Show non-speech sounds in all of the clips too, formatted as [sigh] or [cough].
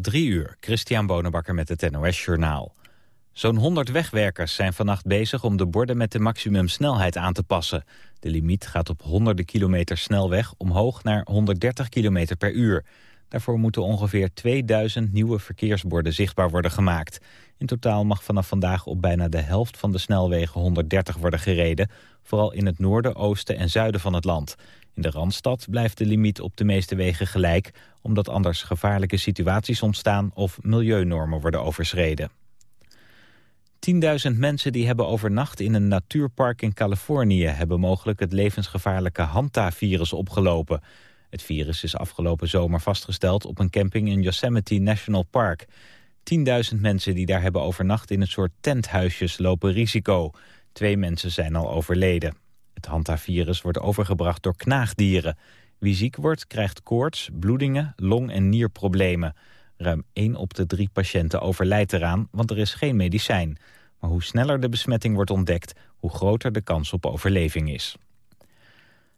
Drie uur, Christian Bonenbakker met het NOS Journaal. Zo'n 100 wegwerkers zijn vannacht bezig om de borden met de maximumsnelheid aan te passen. De limiet gaat op honderden kilometer snelweg omhoog naar 130 kilometer per uur. Daarvoor moeten ongeveer 2000 nieuwe verkeersborden zichtbaar worden gemaakt. In totaal mag vanaf vandaag op bijna de helft van de snelwegen 130 worden gereden. Vooral in het noorden, oosten en zuiden van het land. In de Randstad blijft de limiet op de meeste wegen gelijk... omdat anders gevaarlijke situaties ontstaan of milieunormen worden overschreden. 10.000 mensen die hebben overnacht in een natuurpark in Californië... hebben mogelijk het levensgevaarlijke Hanta-virus opgelopen. Het virus is afgelopen zomer vastgesteld op een camping in Yosemite National Park. 10.000 mensen die daar hebben overnacht in een soort tenthuisjes lopen risico. Twee mensen zijn al overleden. Het hantavirus wordt overgebracht door knaagdieren. Wie ziek wordt krijgt koorts, bloedingen, long- en nierproblemen. Ruim 1 op de 3 patiënten overlijdt eraan, want er is geen medicijn. Maar hoe sneller de besmetting wordt ontdekt, hoe groter de kans op overleving is.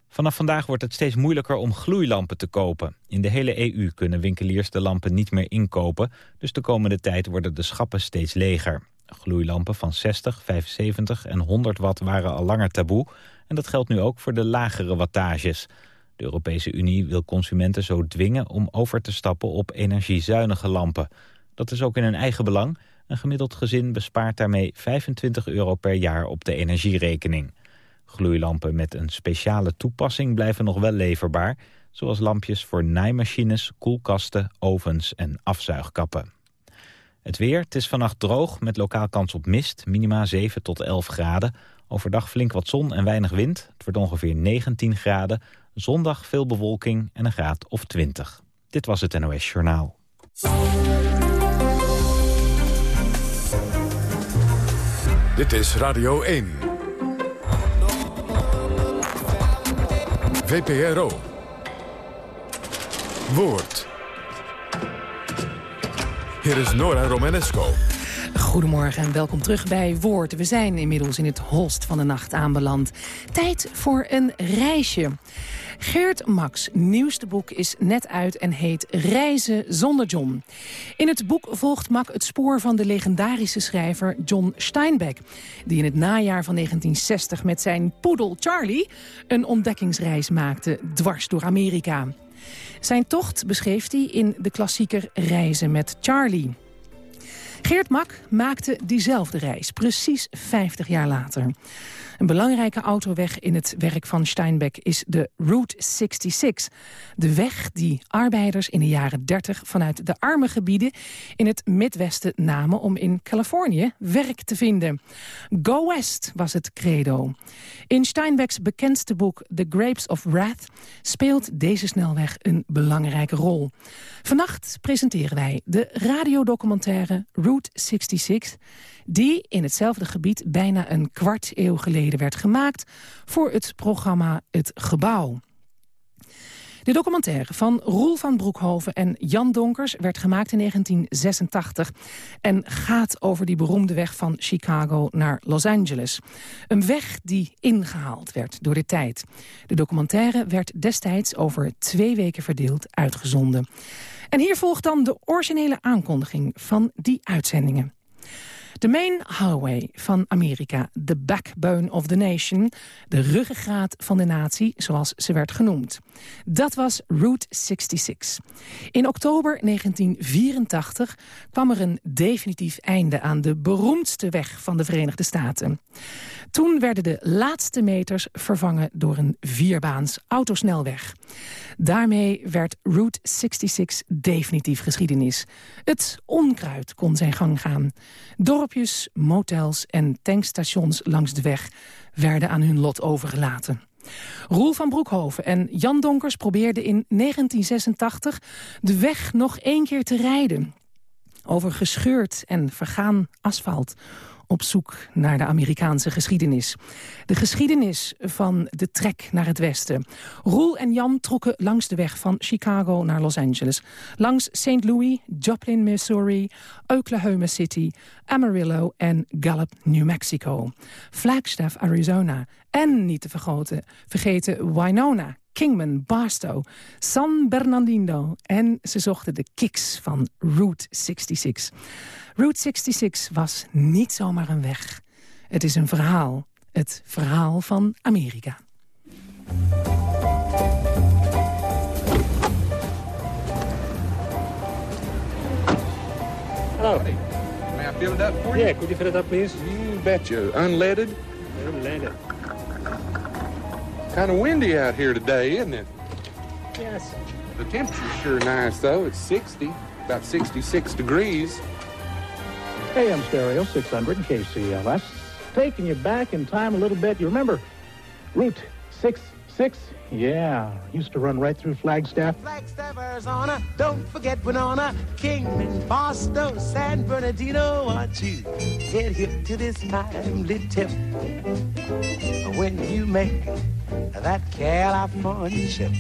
Vanaf vandaag wordt het steeds moeilijker om gloeilampen te kopen. In de hele EU kunnen winkeliers de lampen niet meer inkopen... dus de komende tijd worden de schappen steeds leger. Gloeilampen van 60, 75 en 100 watt waren al langer taboe... en dat geldt nu ook voor de lagere wattages. De Europese Unie wil consumenten zo dwingen om over te stappen op energiezuinige lampen. Dat is ook in hun eigen belang. Een gemiddeld gezin bespaart daarmee 25 euro per jaar op de energierekening. Gloeilampen met een speciale toepassing blijven nog wel leverbaar... zoals lampjes voor naaimachines, koelkasten, ovens en afzuigkappen. Het weer, het is vannacht droog met lokaal kans op mist, minima 7 tot 11 graden. Overdag flink wat zon en weinig wind, het wordt ongeveer 19 graden. Zondag veel bewolking en een graad of 20. Dit was het NOS Journaal. Dit is Radio 1. VPRO. Woord. Hier is Nora Romanesco. Goedemorgen en welkom terug bij Woord. We zijn inmiddels in het holst van de nacht aanbeland. Tijd voor een reisje. Geert Max' nieuwste boek is net uit en heet Reizen zonder John. In het boek volgt Max het spoor van de legendarische schrijver John Steinbeck... die in het najaar van 1960 met zijn poedel Charlie... een ontdekkingsreis maakte dwars door Amerika. Zijn tocht beschreef hij in de klassieker Reizen met Charlie... Geert Mak maakte diezelfde reis, precies 50 jaar later. Een belangrijke autoweg in het werk van Steinbeck is de Route 66. De weg die arbeiders in de jaren 30 vanuit de arme gebieden in het Midwesten namen om in Californië werk te vinden. Go West was het credo. In Steinbecks bekendste boek The Grapes of Wrath speelt deze snelweg een belangrijke rol. Vannacht presenteren wij de radiodocumentaire Route 66 die in hetzelfde gebied bijna een kwart eeuw geleden werd gemaakt... voor het programma Het Gebouw. De documentaire van Roel van Broekhoven en Jan Donkers werd gemaakt in 1986 en gaat over die beroemde weg van Chicago naar Los Angeles. Een weg die ingehaald werd door de tijd. De documentaire werd destijds over twee weken verdeeld uitgezonden. En hier volgt dan de originele aankondiging van die uitzendingen. De main highway van Amerika, the backbone of the nation... de ruggengraat van de natie, zoals ze werd genoemd. Dat was Route 66. In oktober 1984 kwam er een definitief einde aan de beroemdste weg van de Verenigde Staten. Toen werden de laatste meters vervangen door een vierbaans autosnelweg. Daarmee werd Route 66 definitief geschiedenis. Het onkruid kon zijn gang gaan. Dorpjes, motels en tankstations langs de weg werden aan hun lot overgelaten. Roel van Broekhoven en Jan Donkers probeerden in 1986 de weg nog één keer te rijden. Over gescheurd en vergaan asfalt op zoek naar de Amerikaanse geschiedenis. De geschiedenis van de trek naar het westen. Roel en Jan trokken langs de weg van Chicago naar Los Angeles. Langs St. Louis, Joplin, Missouri, Oklahoma City, Amarillo en Gallup, New Mexico. Flagstaff, Arizona. En niet te vergeten, vergeten Winona, Kingman, Barstow, San Bernardino. En ze zochten de kicks van Route 66. Route 66 was niet zomaar een weg. Het is een verhaal. Het verhaal van Amerika. Hello. May I fill it up for you? Yeah, could you fill it up, please? You betcha. Unleaded? Unleaded. Kind of windy out here today, isn't it? Yes. The temperature's sure nice, though. It's 60, about 66 degrees. AM stereo 600 KCLS. Taking you back in time a little bit. You remember Route 66? Yeah, used to run right through Flagstaff. Flagstaff, Arizona. Don't forget Winona, Kingman, Boston, San Bernardino. Want you get hip to this timely tip when you make that California trip.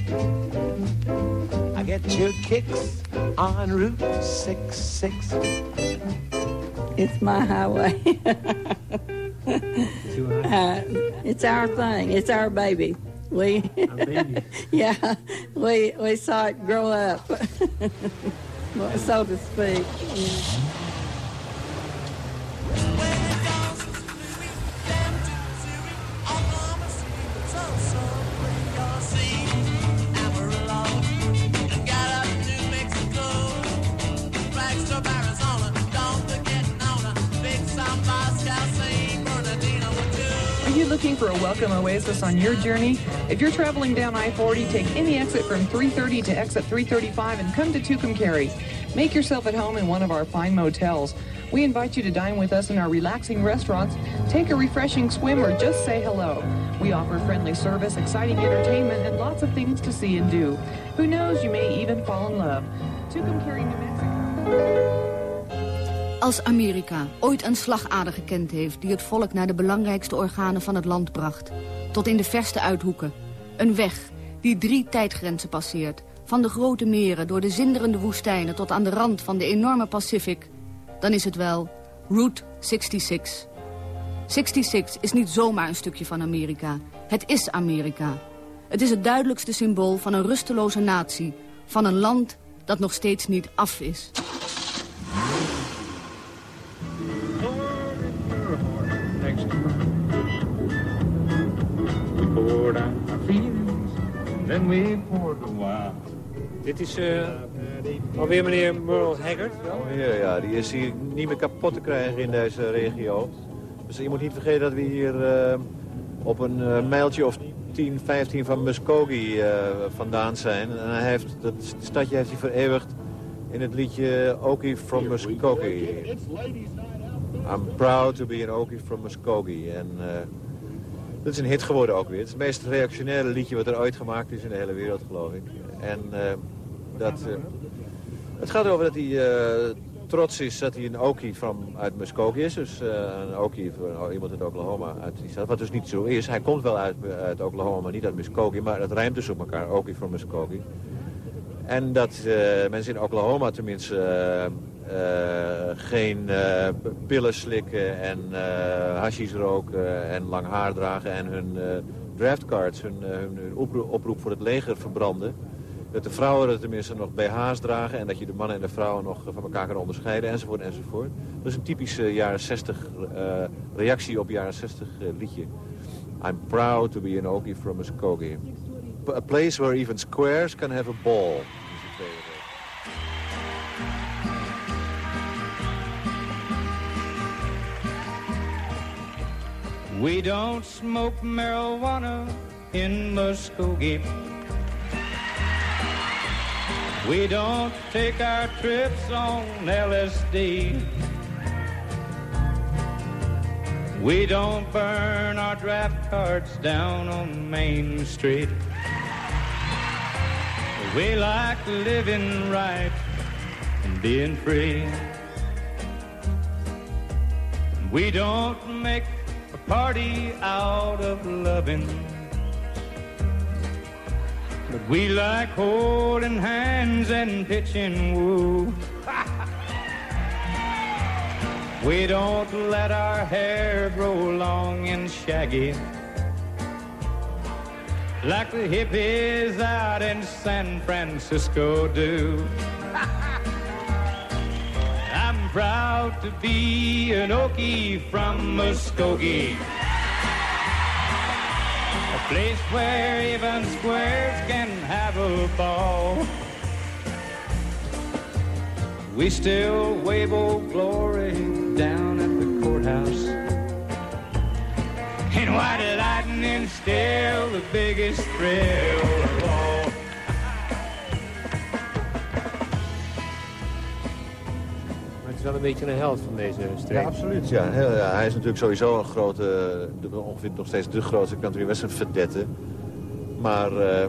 I get your kicks on Route 66. It's my highway. [laughs] uh, it's our thing. It's our baby. We, [laughs] yeah, we we saw it grow up, [laughs] so to speak. Yeah. Looking for a welcome oasis on your journey? If you're traveling down I-40, take any exit from 330 to exit 335 and come to Tucumcari. Make yourself at home in one of our fine motels. We invite you to dine with us in our relaxing restaurants, take a refreshing swim, or just say hello. We offer friendly service, exciting entertainment, and lots of things to see and do. Who knows, you may even fall in love. Tucumcari, New Mexico. Als Amerika ooit een slagader gekend heeft... die het volk naar de belangrijkste organen van het land bracht... tot in de verste uithoeken. Een weg die drie tijdgrenzen passeert... van de grote meren door de zinderende woestijnen... tot aan de rand van de enorme Pacific... dan is het wel Route 66. 66 is niet zomaar een stukje van Amerika. Het is Amerika. Het is het duidelijkste symbool van een rusteloze natie... van een land dat nog steeds niet af is. Then we poured a while. Dit is uh, alweer meneer Merle Haggard. Oh, ja, ja, die is hier niet meer kapot te krijgen in deze regio. Dus je moet niet vergeten dat we hier uh, op een uh, mijltje of 10, 15 van Muskogee vandaan zijn. En hij heeft, dat stadje heeft hij vereeuwigd in het liedje Okie from Muskogee. I'm proud to be an Okie from Muskogee. En dat is een hit geworden ook weer. Het is het meest reactionaire liedje wat er ooit gemaakt is in de hele wereld, geloof ik. En uh, dat, uh, het gaat erover dat hij uh, trots is dat hij een Okie van, uit Muskogee is. Dus een Okie van iemand uit Oklahoma. Uit die stad, wat dus niet zo is. Hij komt wel uit, uit Oklahoma, niet uit Muskogee. Maar dat rijmt dus op elkaar, Okie van Muskogee. En dat mensen in Oklahoma tenminste geen uh, pillen slikken en uh, hashish roken en lang haar dragen en hun draftcards, hun, hun, oproep, voor het leger verbranden. Dat de vrouwen tenminste nog BH's dragen en dat je de mannen en de vrouwen nog van elkaar kan onderscheiden enzovoort enzovoort. Dat is een typische jaren 60 reactie op jaren 60 liedje. I'm proud to be an Okie from Muskogee. A place where even squares can have a ball. We don't smoke marijuana in Muskogee. We don't take our trips on LSD. We don't burn our draft cards down on Main Street. We like living right and being free. We don't make party out of loving. But we like holding hands and pitching woo. [laughs] we don't let our hair grow long and shaggy. like the hippies out in San Francisco do. Proud to be an Okie from Muskogee. A place where even squares can have a ball. We still wave old glory down at the courthouse. And white lightning still the biggest thrill is wel een beetje een held van deze streek. Ja, absoluut. Ja. Heel- ja, hij is natuurlijk sowieso een grote, de- ongeveer nog steeds de grootste country western verdette. Maar eh,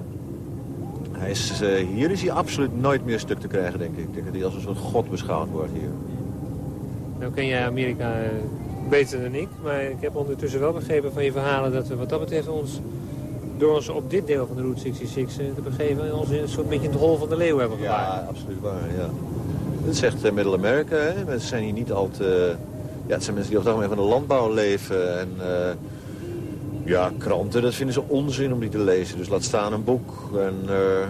hij is, eh, hier is hij absoluut nooit meer stuk te krijgen, denk ik. Ik denk dat hij als een soort god beschouwd wordt hier. Nou ken jij Amerika eh, beter dan ik, maar ik heb ondertussen wel begrepen van je verhalen dat we wat dat betreft ons door ons op dit deel van de Route 66 eh, te begeven ons een soort beetje in het hol van de leeuw hebben gewaagd. Ja, absoluut waar, ja. Is echt uh, Middle America, hè. Mensen zijn hier niet al te... Ja, het zijn mensen die over het van de landbouw leven. En eh, ja, kranten, dat vinden ze onzin om die te lezen. Dus laat staan een boek. En eh,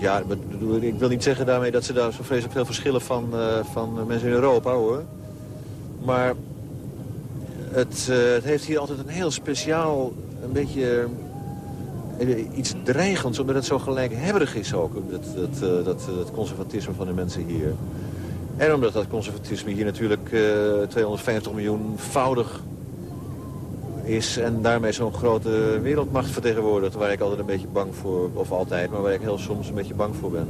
ja, ik wil niet zeggen daarmee dat ze daar zo vreselijk veel verschillen van, eh, van mensen in Europa, hoor. Maar het, eh, het heeft hier altijd een heel speciaal, een beetje eh, iets dreigends, omdat het zo gelijkhebberig is ook, dat, dat, eh, dat, eh, dat conservatisme van de mensen hier. En omdat dat conservatisme hier natuurlijk eh 250 miljoenvoudig is en daarmee zo'n grote wereldmacht vertegenwoordigt, waar ik altijd een beetje bang voor, of altijd, maar waar ik heel soms een beetje bang voor ben.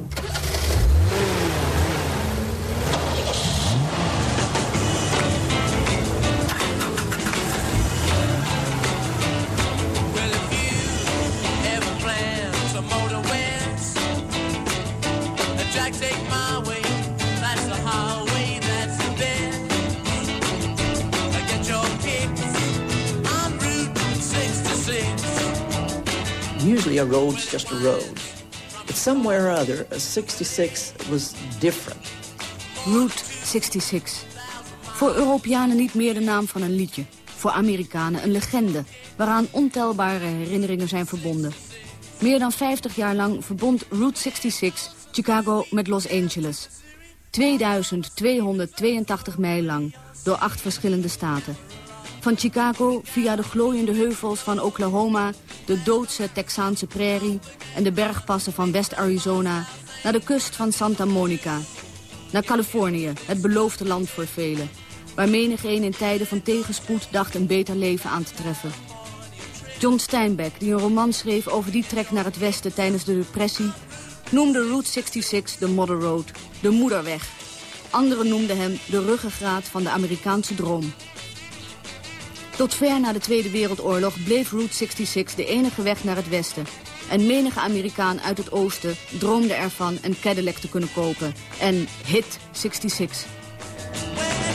Road's just a road. But somewhere or other, a 66 was different. Route 66. Voor Europeanen niet meer de naam van een liedje. Voor Amerikanen een legende, waaraan ontelbare herinneringen zijn verbonden. Meer dan 50 jaar lang verbond Route 66 Chicago met Los Angeles. 2282 mijl lang, door acht verschillende staten. Van Chicago via de glooiende heuvels van Oklahoma, de doodse Texaanse prairie en de bergpassen van West-Arizona naar de kust van Santa Monica. Naar Californië, het beloofde land voor velen. Waar menigeen in tijden van tegenspoed dacht een beter leven aan te treffen. John Steinbeck, die een roman schreef over die trek naar het westen tijdens de depressie... noemde Route 66 de Mother Road, de moederweg. Anderen noemden hem de ruggengraat van de Amerikaanse droom. Tot ver na de Tweede Wereldoorlog bleef Route 66 de enige weg naar het westen. En menige Amerikaan uit het oosten droomde ervan een Cadillac te kunnen kopen. En hit 66.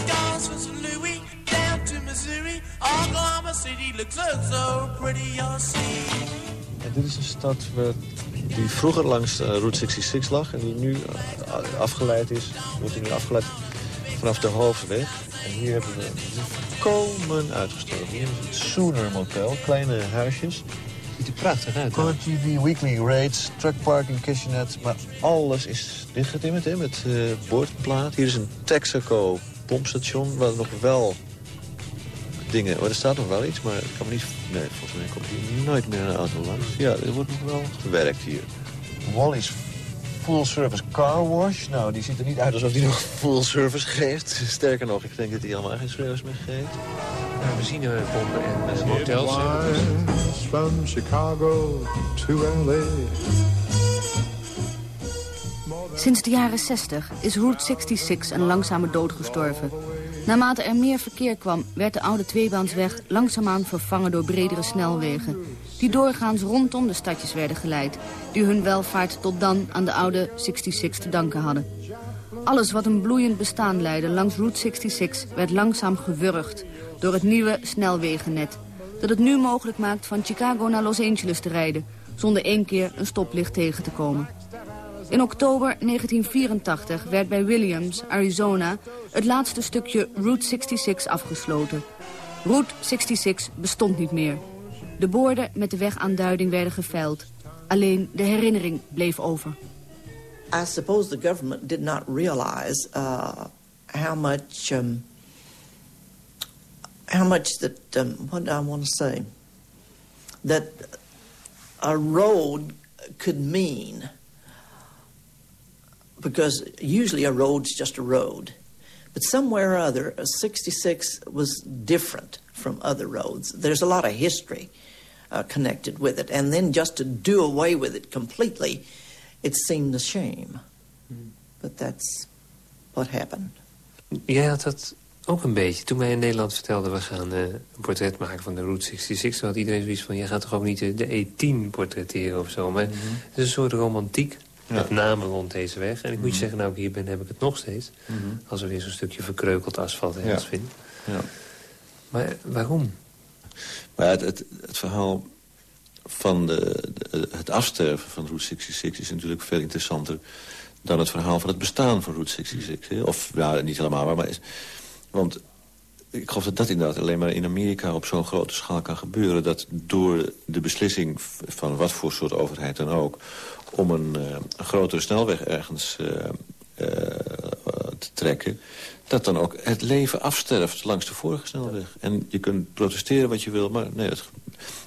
Goes from St. Louis down to Missouri. Oklahoma City looks so, so pretty, you'll see. Ja, dit is een stad die vroeger langs eh, Route 66 lag en die nu eh, afgeleid is, wordt die nu afgeleid vanaf de hoofdweg. En hier hebben we komen uitgestorven. Hier is het Sooner Motel, kleine huisjes. Ziet er prachtig uit. Color TV, weekly rates, truck parking, kitchenette. Maar alles is dichtgetimmerd hè, met eh boordplaat. Hier is een Texaco pompstation waar nog wel dingen... Oh, er staat nog wel iets, maar ik kan me niet... Nee, volgens mij komt hier nooit meer een auto langs. Ja, er wordt nog wel gewerkt hier. Wally's Full Service Car Wash. Nou, die ziet er niet uit alsof die nog full service geeft. Sterker nog, ik denk dat hij helemaal geen service meer geeft. Nou, benzinepompen en uh, hotels. From Chicago to L.A. Sinds de jaren 60 is Route 66 een langzame dood gestorven. Naarmate er meer verkeer kwam, werd de oude tweebaansweg langzaamaan vervangen door bredere snelwegen. Die doorgaans rondom de stadjes werden geleid, die hun welvaart tot dan aan de oude 66 te danken hadden. Alles wat een bloeiend bestaan leidde langs Route 66 werd langzaam gewurgd door het nieuwe snelwegennet. Dat het nu mogelijk maakt van Chicago naar Los Angeles te rijden, zonder één keer een stoplicht tegen te komen. In oktober 1984 werd bij Williams, Arizona, het laatste stukje Route 66 afgesloten. Route 66 bestond niet meer. De borden met de wegaanduiding werden geveild. Alleen de herinnering bleef over. I suppose the government did not realize uh, how much, um, how much that, um, what do I want to say, that a road could mean. Because usually a road's just a road. But somewhere or other, a 66 was different from other roads. There's a lot of history uh, connected with it. And then just to do away with it completely, it seemed a shame. But that's what happened. Jij had dat ook een beetje. Toen wij in Nederland vertelden... we gaan eh, een portret maken van de Route 66... toen had iedereen zoiets van... jij gaat toch ook niet de, de E10 portretteren of zo. Maar het is een soort romantiek. Met name rond deze weg. En ik moet je zeggen, nou ik hier ben, heb ik het nog steeds. Als er weer zo'n stukje verkreukeld asfalt ergens Ja. Ja. Maar waarom? Maar het, het, het verhaal van de, de- het afsterven van Route 66 is natuurlijk veel interessanter dan het verhaal van het bestaan van Route 66. hè. Of, ja, niet helemaal, maar... maar is, want ik geloof dat dat inderdaad alleen maar in Amerika op zo'n grote schaal kan gebeuren. Dat door de beslissing van wat voor soort overheid dan ook... om een, eh, een grotere snelweg ergens eh, eh, te trekken... dat dan ook het leven afsterft langs de vorige snelweg. En je kunt protesteren wat je wil, maar nee... Dat,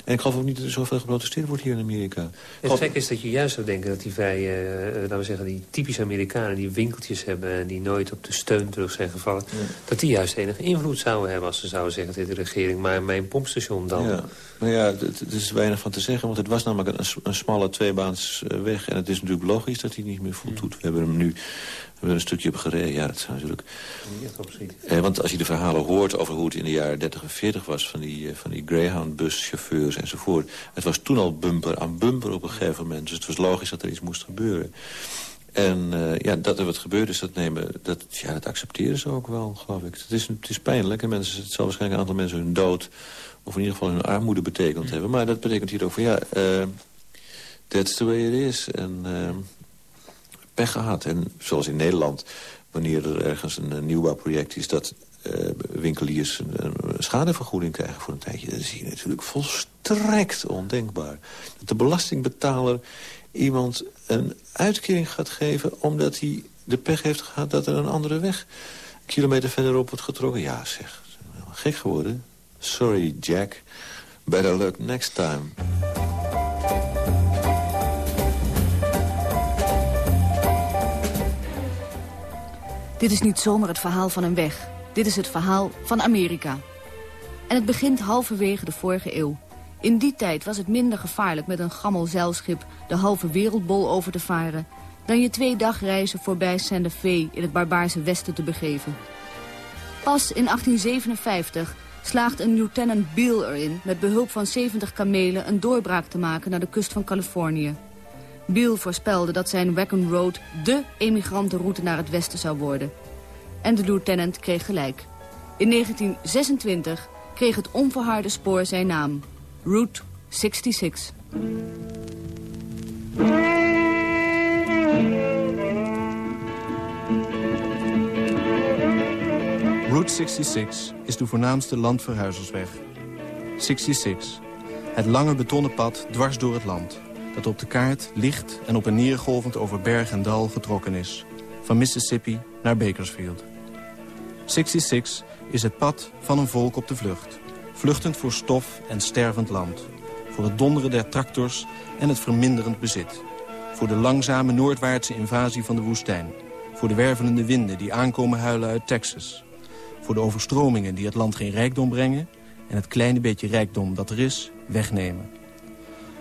en ik geloof ook niet dat er zoveel geprotesteerd wordt hier in Amerika. Het gek is dat je juist zou denken dat die vrij, eh, laten we zeggen, die typische Amerikanen die winkeltjes hebben en die nooit op de steun terug zijn gevallen, dat die juist enige invloed zouden hebben als ze zouden zeggen tegen de regering, maar mijn pompstation dan. Ja, maar ja, het is weinig van te zeggen, want het was namelijk een, een smalle tweebaans eh, weg. En het is natuurlijk logisch dat hij niet meer voldoet. We hebben hem nu hebben er een stukje op gereden. Ja, dat is natuurlijk... Eh, want als je de verhalen hoort over hoe het in de jaren 30 en 40 was... van die, eh, van die Greyhound-buschauffeurs enzovoort... het was toen al bumper aan bumper op een gegeven moment. Dus het was logisch dat er iets moest gebeuren. En eh, ja, dat er wat gebeurd is, dat, nemen, dat, ja, dat accepteren ze ook wel, geloof ik. Het is, het is pijnlijk en mensen, het zal waarschijnlijk een aantal mensen hun dood... of in ieder geval hun armoede betekend hebben. Maar dat betekent hier ook van, ja, eh that's the way it is. En pech gehad. En zoals in Nederland, wanneer er ergens een, nieuwbouwproject is... dat eh, winkeliers een, schadevergoeding krijgen voor een tijdje... dat is hier natuurlijk volstrekt ondenkbaar. Dat de belastingbetaler iemand een uitkering gaat geven... omdat hij de pech heeft gehad dat er een andere weg... kilometer verderop wordt getrokken. Ja, zeg, gek geworden. Sorry, Jack. Better luck next time. Dit is niet zomaar het verhaal van een weg. Dit is het verhaal van Amerika. En het begint halverwege de vorige eeuw. In die tijd was het minder gevaarlijk met een gammel zeilschip... de halve wereldbol over te varen... dan je twee dagreizen voorbij Santa Fe in het barbaarse westen te begeven. Pas in 1857 slaagt een lieutenant Beale erin... met behulp van 70 kamelen een doorbraak te maken naar de kust van Californië. Beale voorspelde dat zijn Wagon Road dé emigrantenroute naar het westen zou worden. En de lieutenant kreeg gelijk. In 1926 kreeg het onverharde spoor zijn naam. Route 66. Route 66 is de voornaamste landverhuizersweg. 66, het lange betonnen pad dwars door het land... dat op de kaart licht en op en neer golvend over berg en dal getrokken is. Van Mississippi naar Bakersfield. 66 is het pad van een volk op de vlucht. Vluchtend voor stof en stervend land. Voor het donderen der tractors en het verminderend bezit. Voor de langzame noordwaartse invasie van de woestijn. Voor de wervelende winden die aankomen huilen uit Texas. Voor de overstromingen die het land geen rijkdom brengen... en het kleine beetje rijkdom dat er is, wegnemen.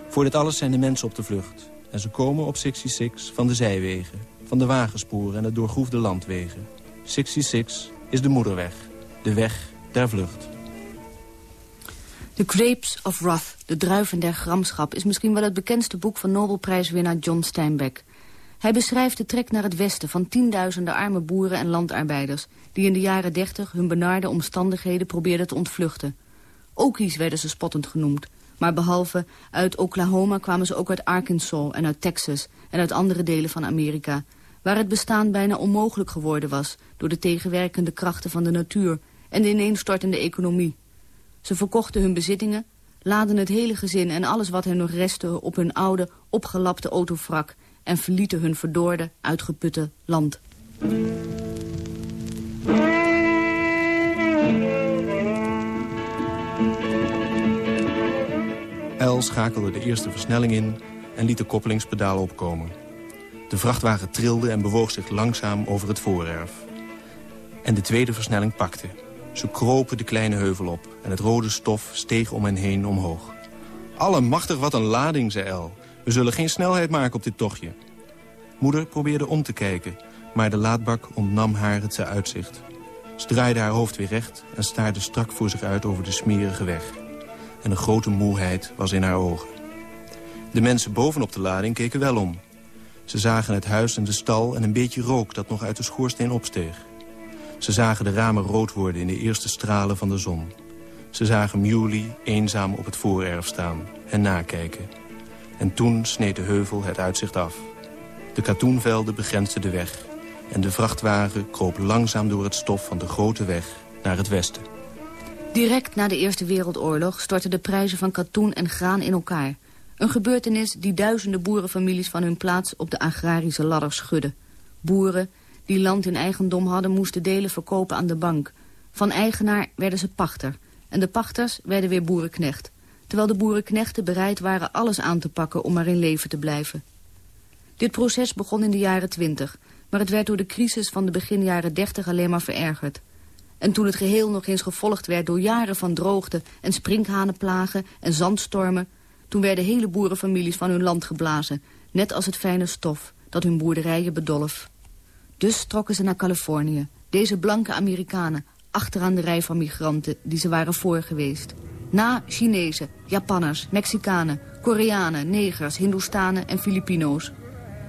Voor dit alles zijn de mensen op de vlucht. En ze komen op 66 van de zijwegen, van de wagensporen en de doorgroefde landwegen. 66 is de moederweg, de weg der vlucht. The Grapes of Wrath, de druiven der gramschap... is misschien wel het bekendste boek van Nobelprijswinnaar John Steinbeck. Hij beschrijft de trek naar het westen van tienduizenden arme boeren en landarbeiders... die in de jaren dertig hun benarde omstandigheden probeerden te ontvluchten. Okies werden ze spottend genoemd. Maar behalve uit Oklahoma kwamen ze ook uit Arkansas en uit Texas... en uit andere delen van Amerika... waar het bestaan bijna onmogelijk geworden was... door de tegenwerkende krachten van de natuur... en de ineenstortende economie. Ze verkochten hun bezittingen, laden het hele gezin en alles wat hen nog restte op hun oude, opgelapte autovrak en verlieten hun verdorde, uitgeputte land. El schakelde de eerste versnelling in en liet de koppelingspedaal opkomen. De vrachtwagen trilde en bewoog zich langzaam over het voorerf. En de tweede versnelling pakte. Ze kropen de kleine heuvel op en het rode stof steeg om hen heen omhoog. Allemachtig, wat een lading, zei El. We zullen geen snelheid maken op dit tochtje. Moeder probeerde om te kijken, maar de laadbak ontnam haar het uitzicht. Ze draaide haar hoofd weer recht en staarde strak voor zich uit over de smerige weg. En een grote moeheid was in haar ogen. De mensen bovenop de lading keken wel om. Ze zagen het huis en de stal en een beetje rook dat nog uit de schoorsteen opsteeg. Ze zagen de ramen rood worden in de eerste stralen van de zon. Ze zagen Muley eenzaam op het voorerf staan en nakijken. En toen sneed de heuvel het uitzicht af. De katoenvelden begrensden de weg. En de vrachtwagen kroop langzaam door het stof van de grote weg naar het westen. Direct na de Eerste Wereldoorlog stortten de prijzen van katoen en graan in elkaar. Een gebeurtenis die duizenden boerenfamilies van hun plaats op de agrarische ladder schudde. Boeren die land in eigendom hadden moesten delen verkopen aan de bank. Van eigenaar werden ze pachter. En de pachters werden weer boerenknecht. Terwijl de boerenknechten bereid waren alles aan te pakken om maar in leven te blijven. Dit proces begon in de jaren twintig. Maar het werd door de crisis van de begin jaren dertig alleen maar verergerd. En toen het geheel nog eens gevolgd werd door jaren van droogte en sprinkhanenplagen en zandstormen... toen werden hele boerenfamilies van hun land geblazen, net als het fijne stof dat hun boerderijen bedolf. Dus trokken ze naar Californië, deze blanke Amerikanen, achteraan de rij van migranten die ze waren voor geweest. Na Chinezen, Japanners, Mexicanen, Koreanen, Negers, Hindoestanen en Filipino's.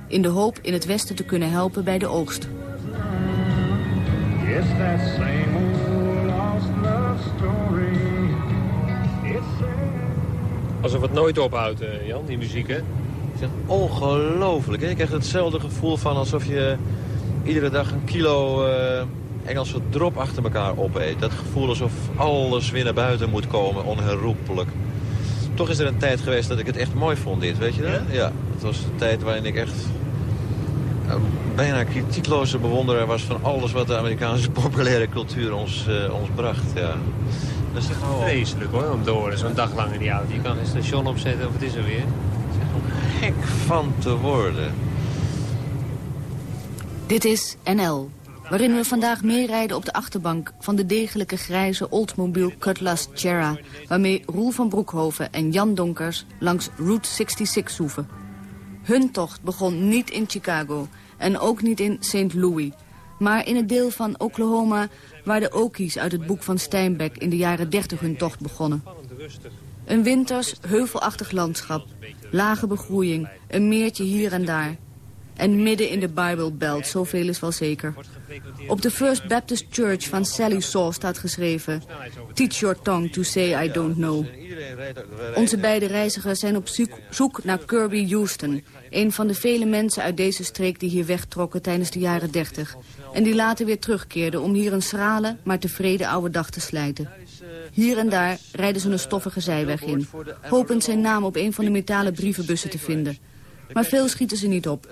In de hoop in het Westen te kunnen helpen bij de oogst. That same Alsof het nooit ophoudt, eh, Jan, die muziek, hè? Het is echt ongelooflijk. hè? Ik krijg hetzelfde gevoel van alsof je iedere dag een kilo eh, Engelse drop achter elkaar opeet. Dat gevoel alsof alles weer naar buiten moet komen, onherroepelijk. Toch is er een tijd geweest dat ik het echt mooi vond, dit, weet je dat? Ja, het was een tijd waarin ik echt een bijna kritiekloze bewonderaar was van alles wat de Amerikaanse populaire cultuur ons, eh, ons bracht. Ja. Dat is echt wel Vreselijk hoor, om te horen, zo'n dag lang in die auto. Je kan een station opzetten of het is er weer. gek van te worden. Dit is NL, waarin we vandaag meerijden op de achterbank van de degelijke grijze Oldsmobile Cutlass Chera, waarmee Roel van Broekhoven en Jan Donkers langs Route 66 zoeven. Hun tocht begon niet in Chicago en ook niet in St. Louis, maar in het deel van Oklahoma waar de Okies uit het boek van Steinbeck in de jaren 30 hun tocht begonnen. Een winters, heuvelachtig landschap, lage begroeiing, een meertje hier en daar. En midden in de Bible Belt, zoveel is wel zeker. Op de First Baptist Church van Sally Saw staat geschreven... Teach your tongue to say I don't know. Onze beide reizigers zijn op zoek, naar Kirby Houston... een van de vele mensen uit deze streek die hier wegtrokken tijdens de jaren 30... en die later weer terugkeerden om hier een schrale, maar tevreden oude dag te slijten. Hier en daar rijden ze een stoffige zijweg in... hopend zijn naam op een van de metalen brievenbussen te vinden... Maar veel schieten ze niet op.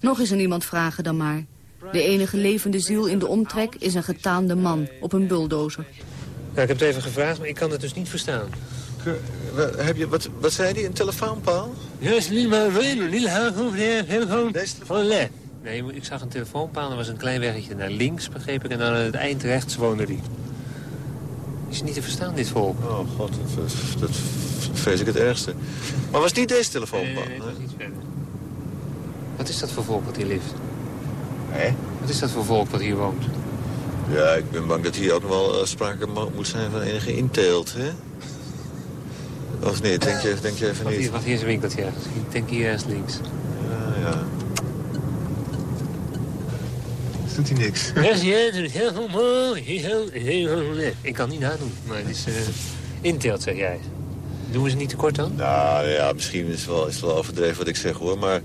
Nog eens aan iemand vragen dan maar. De enige levende ziel in de omtrek is een getaande man op een bulldozer. Ja, ik heb het even gevraagd, maar ik kan het dus niet verstaan. Heb je, wat, wat zei hij, een telefoonpaal? Yes, niet maar niet Deze Nee, ik zag een telefoonpaal, er was een klein weggetje naar links, begreep ik. En dan aan het eind rechts woonde hij. Is niet te verstaan, dit volk? Oh god, dat, dat vrees ik het ergste. Maar was niet deze telefoonpaal? Nee, nee, nee, verder. Wat is dat voor volk wat hier leeft? Hè? Wat is dat voor volk wat hier woont? Ja, ik ben bang dat hier ook nog wel uh, sprake moet zijn van enige inteelt, hè? Of niet? Denk je, denk je even Wacht, niet? hier, wacht, hier is een winkeltje ergens. Ik denk hier ergens links. Ja, ja. Doet hij niks? [laughs] Yes, yes, het is heel veel mooi, heel, heel, heel, Ik kan niet nadoen, maar het is uh, inteelt, zeg jij. Doen we ze niet te kort dan? Nou ja, misschien is het wel, is het wel overdreven wat ik zeg hoor, maar...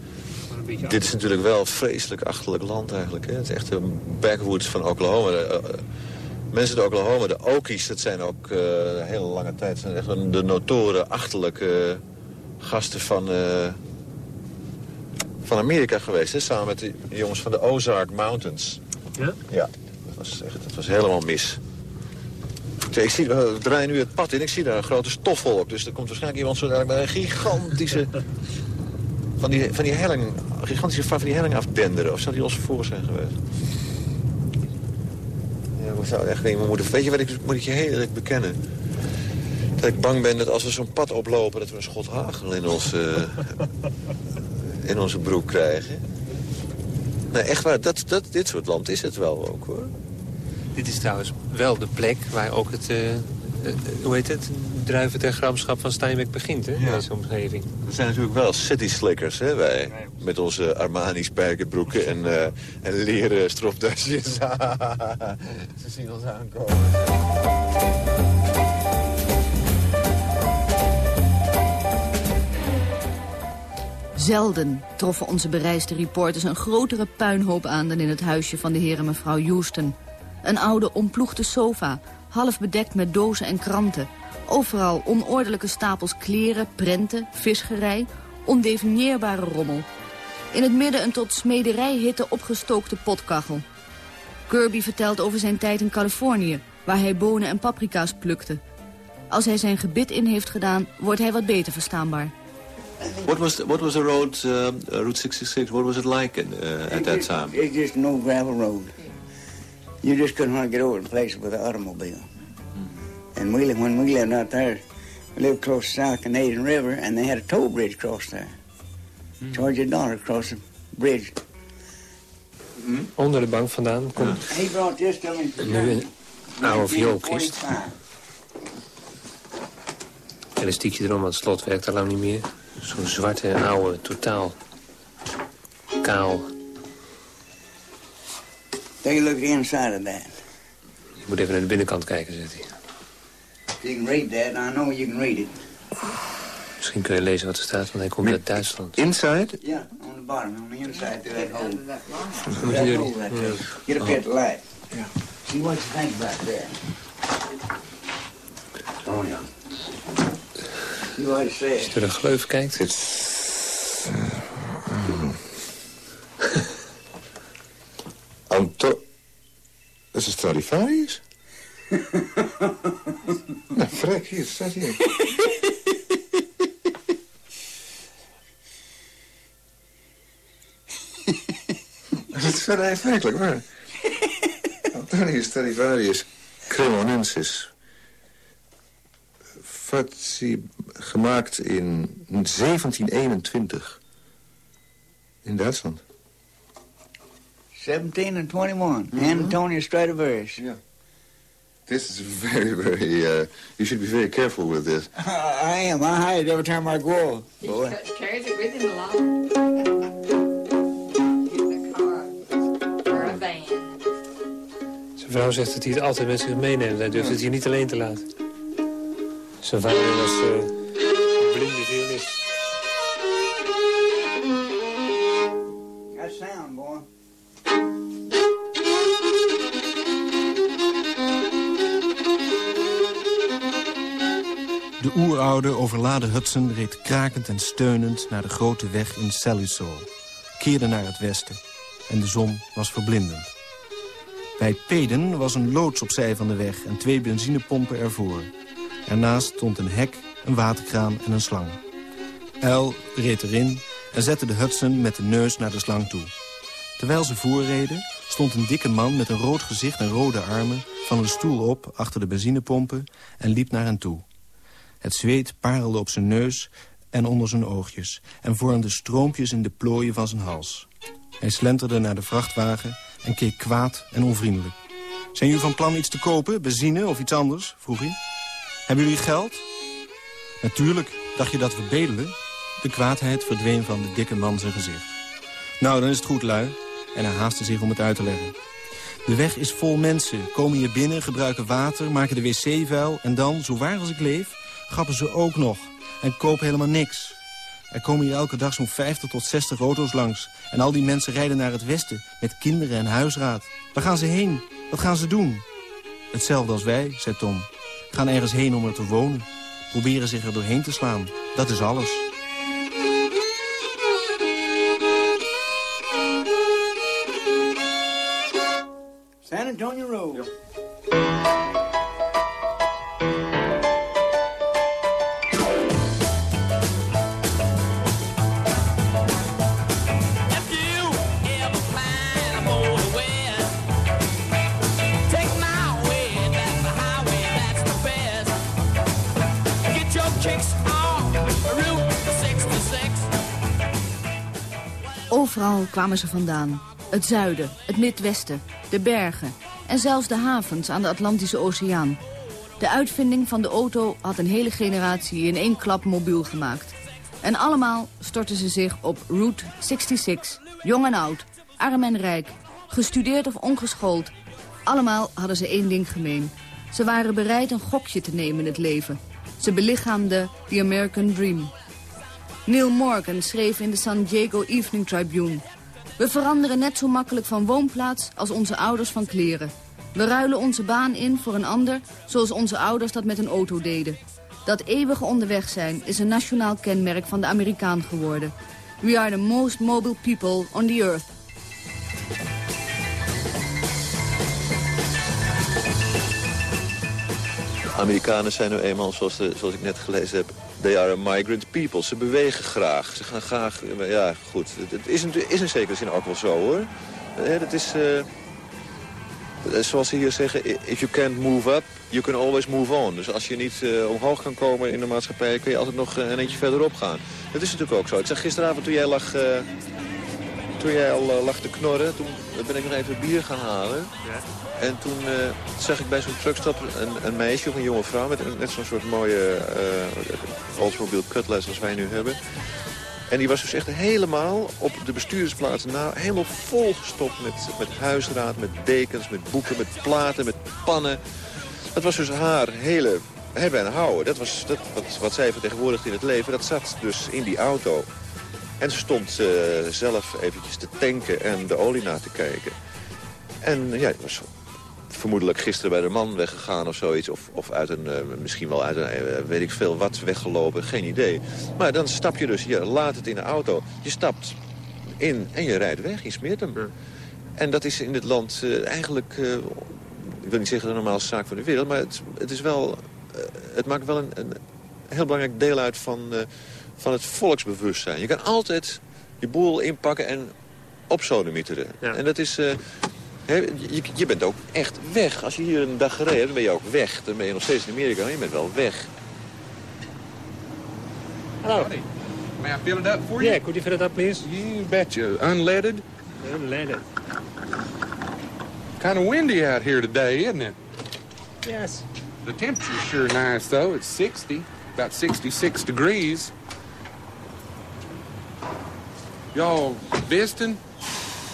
Dit is natuurlijk wel een vreselijk achterlijk land eigenlijk. Hè? Het is echt een backwoods van Oklahoma. Eh, Mensen uit Oklahoma, de Okies, dat zijn ook uh, een hele lange tijd... zijn echt de notoren achterlijke gasten van, uh, van Amerika geweest. Hè? Samen met de jongens van de Ozark Mountains. Ja? Ja, dat was, echt, dat was helemaal mis. Ik zie, we draaien nu het pad in, ik zie daar een grote stofwolk. Dus er komt waarschijnlijk iemand zo met een gigantische... [laughs] van die, van die helling, gigantische van die helling afdenderen. Of zou die ons voor zijn geweest? Ja, we zouden echt niet moeten... Weet je wat, ik moet ik je heel eerlijk bekennen. Dat ik bang ben dat als we zo'n pad oplopen... dat we een schot hagel in, ons, uh, [laughs] in onze broek krijgen. Nee, echt waar, dat, dat, dit soort land is het wel ook, hoor. Dit is trouwens wel de plek waar ook het, uh, hoe heet het, druiven ter gramschap van Steinbeck begint, hè, in deze omgeving. We zijn natuurlijk wel city slickers, hè, wij. Met onze Armani spijkerbroeken en, uh, en leren stropdasjes. [laughs] Ze zien ons aankomen. Zelden troffen onze bereisde reporters een grotere puinhoop aan... dan in het huisje van de heer en mevrouw Houston. Een oude ontploegde sofa, half bedekt met dozen en kranten. Overal onordelijke stapels kleren, prenten, visgerij, ondefinieerbare rommel. In het midden een tot smederijhitte opgestookte potkachel. Kirby vertelt over zijn tijd in Californië, waar hij bonen en paprika's plukte. Als hij zijn gebit in heeft gedaan, wordt hij wat beter verstaanbaar. What was the, what was the road, uh, Route 66? What was it like in, uh, at that time? It's just no gravel road. You just couldn't hardly get over the place with an automobile. And we, when we lived out there, we lived close to South Canadian River, and they had a toll bridge across there. Charge a dollar across the bridge. Onder de bank vandaan komt He brought this to me. nu een oude vioolkist. 1945. Elastiekje erom, want het slot werkt al lang niet meer. Zo'n zwarte, oude, totaal kaal. Take a look at the inside of that. Je moet even naar de binnenkant kijken, zegt hij. You can read that, and I know you can read it. Misschien kun je lezen wat er staat, want hij komt uit Duitsland. Inside? Yeah, on the bottom, on the inside to that hole. That. Get at the light. Yeah. See what you think about there. Oh, yeah. See what it says. Als je door de gleuf kijkt... Anto... Dat is een Stradivarius? [laughs] nou, vrek, hier, staat hier. [laughs] Dat is wel werkelijk waar. Antonius Stradivarius Cremonensis. Fazzi, gemaakt in 1721. In Duitsland. 17 and 21. Antonio Stradivarius. Yeah. This is very, very, uh, you should be very careful with this. [laughs] I am. I hide every time I go. Boy. carries it with him. Zijn vrouw zegt dat hij het altijd met zich meeneemt. Hij durft het hier niet alleen te laten. Zijn vader was blinde violist. Sound, boy. De oeroude, overladen Hudson reed krakend en steunend naar de grote weg in Saliso. Keerde naar het westen. En de zon was verblindend. Bij Peden was een loods opzij van de weg en twee benzinepompen ervoor. Ernaast stond een hek, een waterkraan en een slang. El reed erin en zette de Hudson met de neus naar de slang toe. Terwijl ze voorreden, stond een dikke man met een rood gezicht en rode armen... van een stoel op achter de benzinepompen en liep naar hen toe. Het zweet parelde op zijn neus en onder zijn oogjes... en vormde stroompjes in de plooien van zijn hals. Hij slenterde naar de vrachtwagen en keek kwaad en onvriendelijk. Zijn jullie van plan iets te kopen, benzine of iets anders? vroeg hij. Hebben jullie geld? Natuurlijk, dacht je dat we bedelen? De kwaadheid verdween van de dikke man zijn gezicht. Nou, dan is het goed, lui. En hij haastte zich om het uit te leggen. De weg is vol mensen, komen hier binnen, gebruiken water, maken de wc vuil... en dan, zo waar als ik leef, grappen ze ook nog en kopen helemaal niks. Er komen hier elke dag zo'n 50 tot 60 auto's langs. En al die mensen rijden naar het westen met kinderen en huisraad. Waar gaan ze heen? Wat gaan ze doen? Hetzelfde als wij, zei Tom. Gaan ergens heen om er te wonen. Proberen zich er doorheen te slaan. Dat is alles. San Antonio Road. If Overal kwamen ze vandaan. Het zuiden, het midwesten, de bergen en zelfs de havens aan de Atlantische Oceaan. De uitvinding van de auto had een hele generatie in één klap mobiel gemaakt. En allemaal stortten ze zich op Route 66. Jong en oud, arm en rijk, gestudeerd of ongeschoold. Allemaal hadden ze één ding gemeen. Ze waren bereid een gokje te nemen in het leven. Ze belichaamden the American Dream. Neil Morgan schreef in de San Diego Evening Tribune... We veranderen net zo makkelijk van woonplaats als onze ouders van kleren. We ruilen onze baan in voor een ander, zoals onze ouders dat met een auto deden. Dat eeuwige onderweg zijn is een nationaal kenmerk van de Amerikaan geworden. We are the most mobile people on the earth. Amerikanen zijn nu eenmaal, zoals, de, zoals ik net gelezen heb... they are a migrant people. Ze bewegen graag. Ze gaan graag... Ja, goed. Het, het is, een, is in zekere zin ook wel zo, hoor. Eh, dat is... eh, zoals ze hier zeggen, if you can't move up, you can always move on. Dus als je niet eh, omhoog kan komen in de maatschappij... kun je altijd nog eh, een eentje verderop gaan. Dat is natuurlijk ook zo. Ik zag gisteravond toen jij lag... eh, toen jij al eh, lag te knorren, toen ben ik nog even bier gaan halen. En toen eh, zag ik bij zo'n truckstop een, een meisje of een jonge vrouw... met net zo'n soort mooie uh, Oldsmobile Cutlass als wij nu hebben. En die was dus echt helemaal op de bestuursplaatsen na... helemaal volgestopt met, met huisraad, met dekens, met boeken, met platen, met pannen. Dat was dus haar hele hebben en houden. Dat was dat, wat, wat zij vertegenwoordigde in het leven. Dat zat dus in die auto. En ze stond eh, zelf eventjes te tanken en de olie na te kijken. En ja, die was vermoedelijk gisteren bij de man weggegaan of zoiets. Of, of uit een, eh, misschien wel uit een, eh, weet ik veel wat, weggelopen. Geen idee. Maar dan stap je dus, je laat het in de auto. Je stapt in en je rijdt weg. Je smeert hem. En dat is in dit land eh, eigenlijk... ik wil niet zeggen de normaalste zaak van de wereld... maar het, het, is wel, het maakt wel een, een heel belangrijk deel uit van, van het volksbewustzijn. Je kan altijd je boel inpakken en opsodemieteren. En dat is... je, je bent ook echt weg. Als je hier een dag gereden hebt, dan ben je ook weg. Dan ben je nog steeds in Amerika, maar je bent wel weg. Hello. May I fill it up for you? Yeah, could you fill it up, please? You betcha. Unleaded? Unleaded. Kind of windy out here today, isn't it? Yes. The temperature's sure nice, though. It's 60, about 66 degrees. Y'all visiting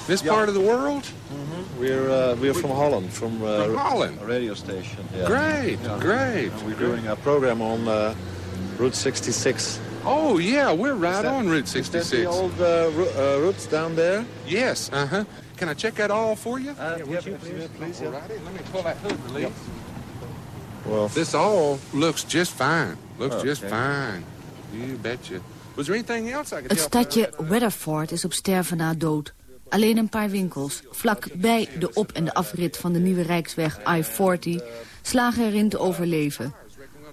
this part of the world? We're uh, we're from Holland, from, uh, From Holland? a radio station. yeah. Great, Yeah. great. And we're doing a program on uh, Route 66. Oh, yeah, we're right that- on Route is that 66. the old uh, uh, routes down there? Yes, uh-huh. Can I check that all for you? Uh, yeah, please, please, yeah. Alrighty, let me pull that hood release. Well, This all looks just fine. Looks Oh, just okay. fine. You betcha. Was there anything else I could Het stadje Weatherford is op sterven na dood. Alleen een paar winkels, vlak bij de op- en de afrit van de nieuwe rijksweg I-40... slagen erin te overleven.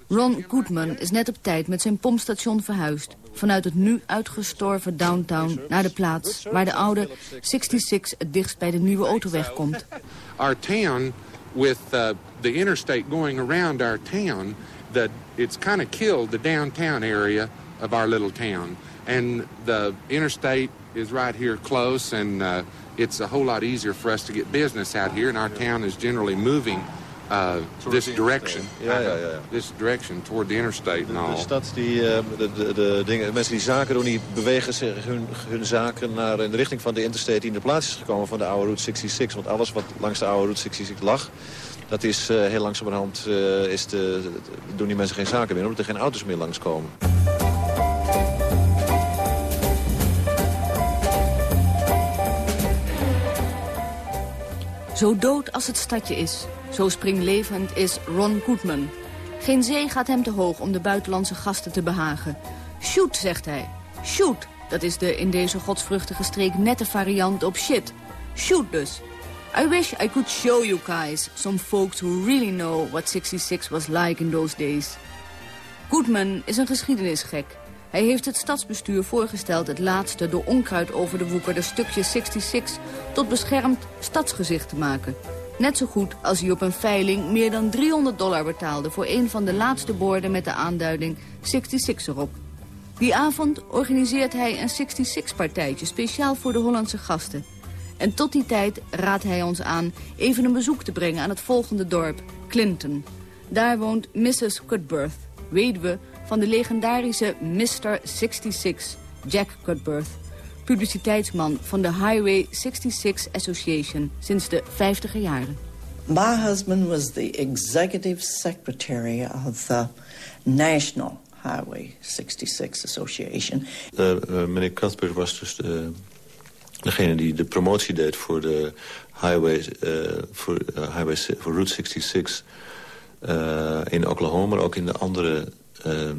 Ron Goodman is net op tijd met zijn pompstation verhuisd... vanuit het nu uitgestorven downtown naar de plaats... waar de oude 66 het dichtst bij de nieuwe autoweg komt. our town with uh, the interstate going around our town that it's kind of killed the downtown area of our little town and the interstate is right here close and uh, it's a whole lot easier for us to get business out here and our town is generally moving uh, this direction Ja, ja, ja, ja. this direction toward the interstate and all De stad, die, eh, de, de, de dingen, mensen die zaken doen, die bewegen zich hun, hun zaken naar in de richting van de interstate die in de plaats is gekomen van de oude Route 66. Want alles wat langs de oude Route 66 lag, dat is eh, heel langzamerhand, eh is de, de- doen die mensen geen zaken meer, omdat er geen auto's meer langskomen. Zo dood als het stadje is, zo springlevend is Ron Goodman. Geen zee gaat hem te hoog om de buitenlandse gasten te behagen. Shoot, zegt hij. Shoot, dat is de in deze godsvruchtige streek nette variant op shit. Shoot dus. I wish I could show you guys some folks who really know what 66 was like in those days. Goodman is een geschiedenisgek. Hij heeft het stadsbestuur voorgesteld het laatste door onkruid over de woekerde stukje 66 tot beschermd stadsgezicht te maken. Net zo goed als hij op een veiling meer dan 300 dollar betaalde voor een van de laatste borden met de aanduiding 66 erop. Die avond organiseert hij een 66-partijtje speciaal voor de Hollandse gasten. En tot die tijd raadt hij ons aan even een bezoek te brengen aan het volgende dorp, Clinton. Daar woont Mrs. Cudworth, weduwe van de legendarische Mr. 66, Jack Cudworth. Publiciteitsman van de Highway 66 Association sinds de 50er jaren. My husband was the executive secretary of the National Highway 66 Association. Uh, uh, meneer Cuthbert was dus de, degene die de promotie deed voor de highway, uh, voor, highway, voor Route 66 in Oklahoma, maar ook in de andere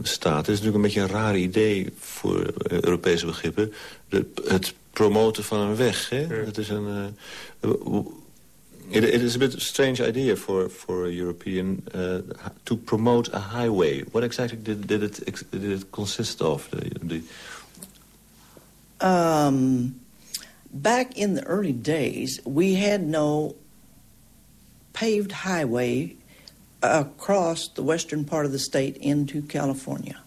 staten. Het is natuurlijk een beetje een raar idee voor Europese begrippen. De, het promoten van een weg. Hè? Het is een... It, it is a bit strange idea for for a European uh, to promote a highway. What exactly did, did it did it consist of? The, the... Um, back in the early days, we had no paved highway across the western part of the state into California.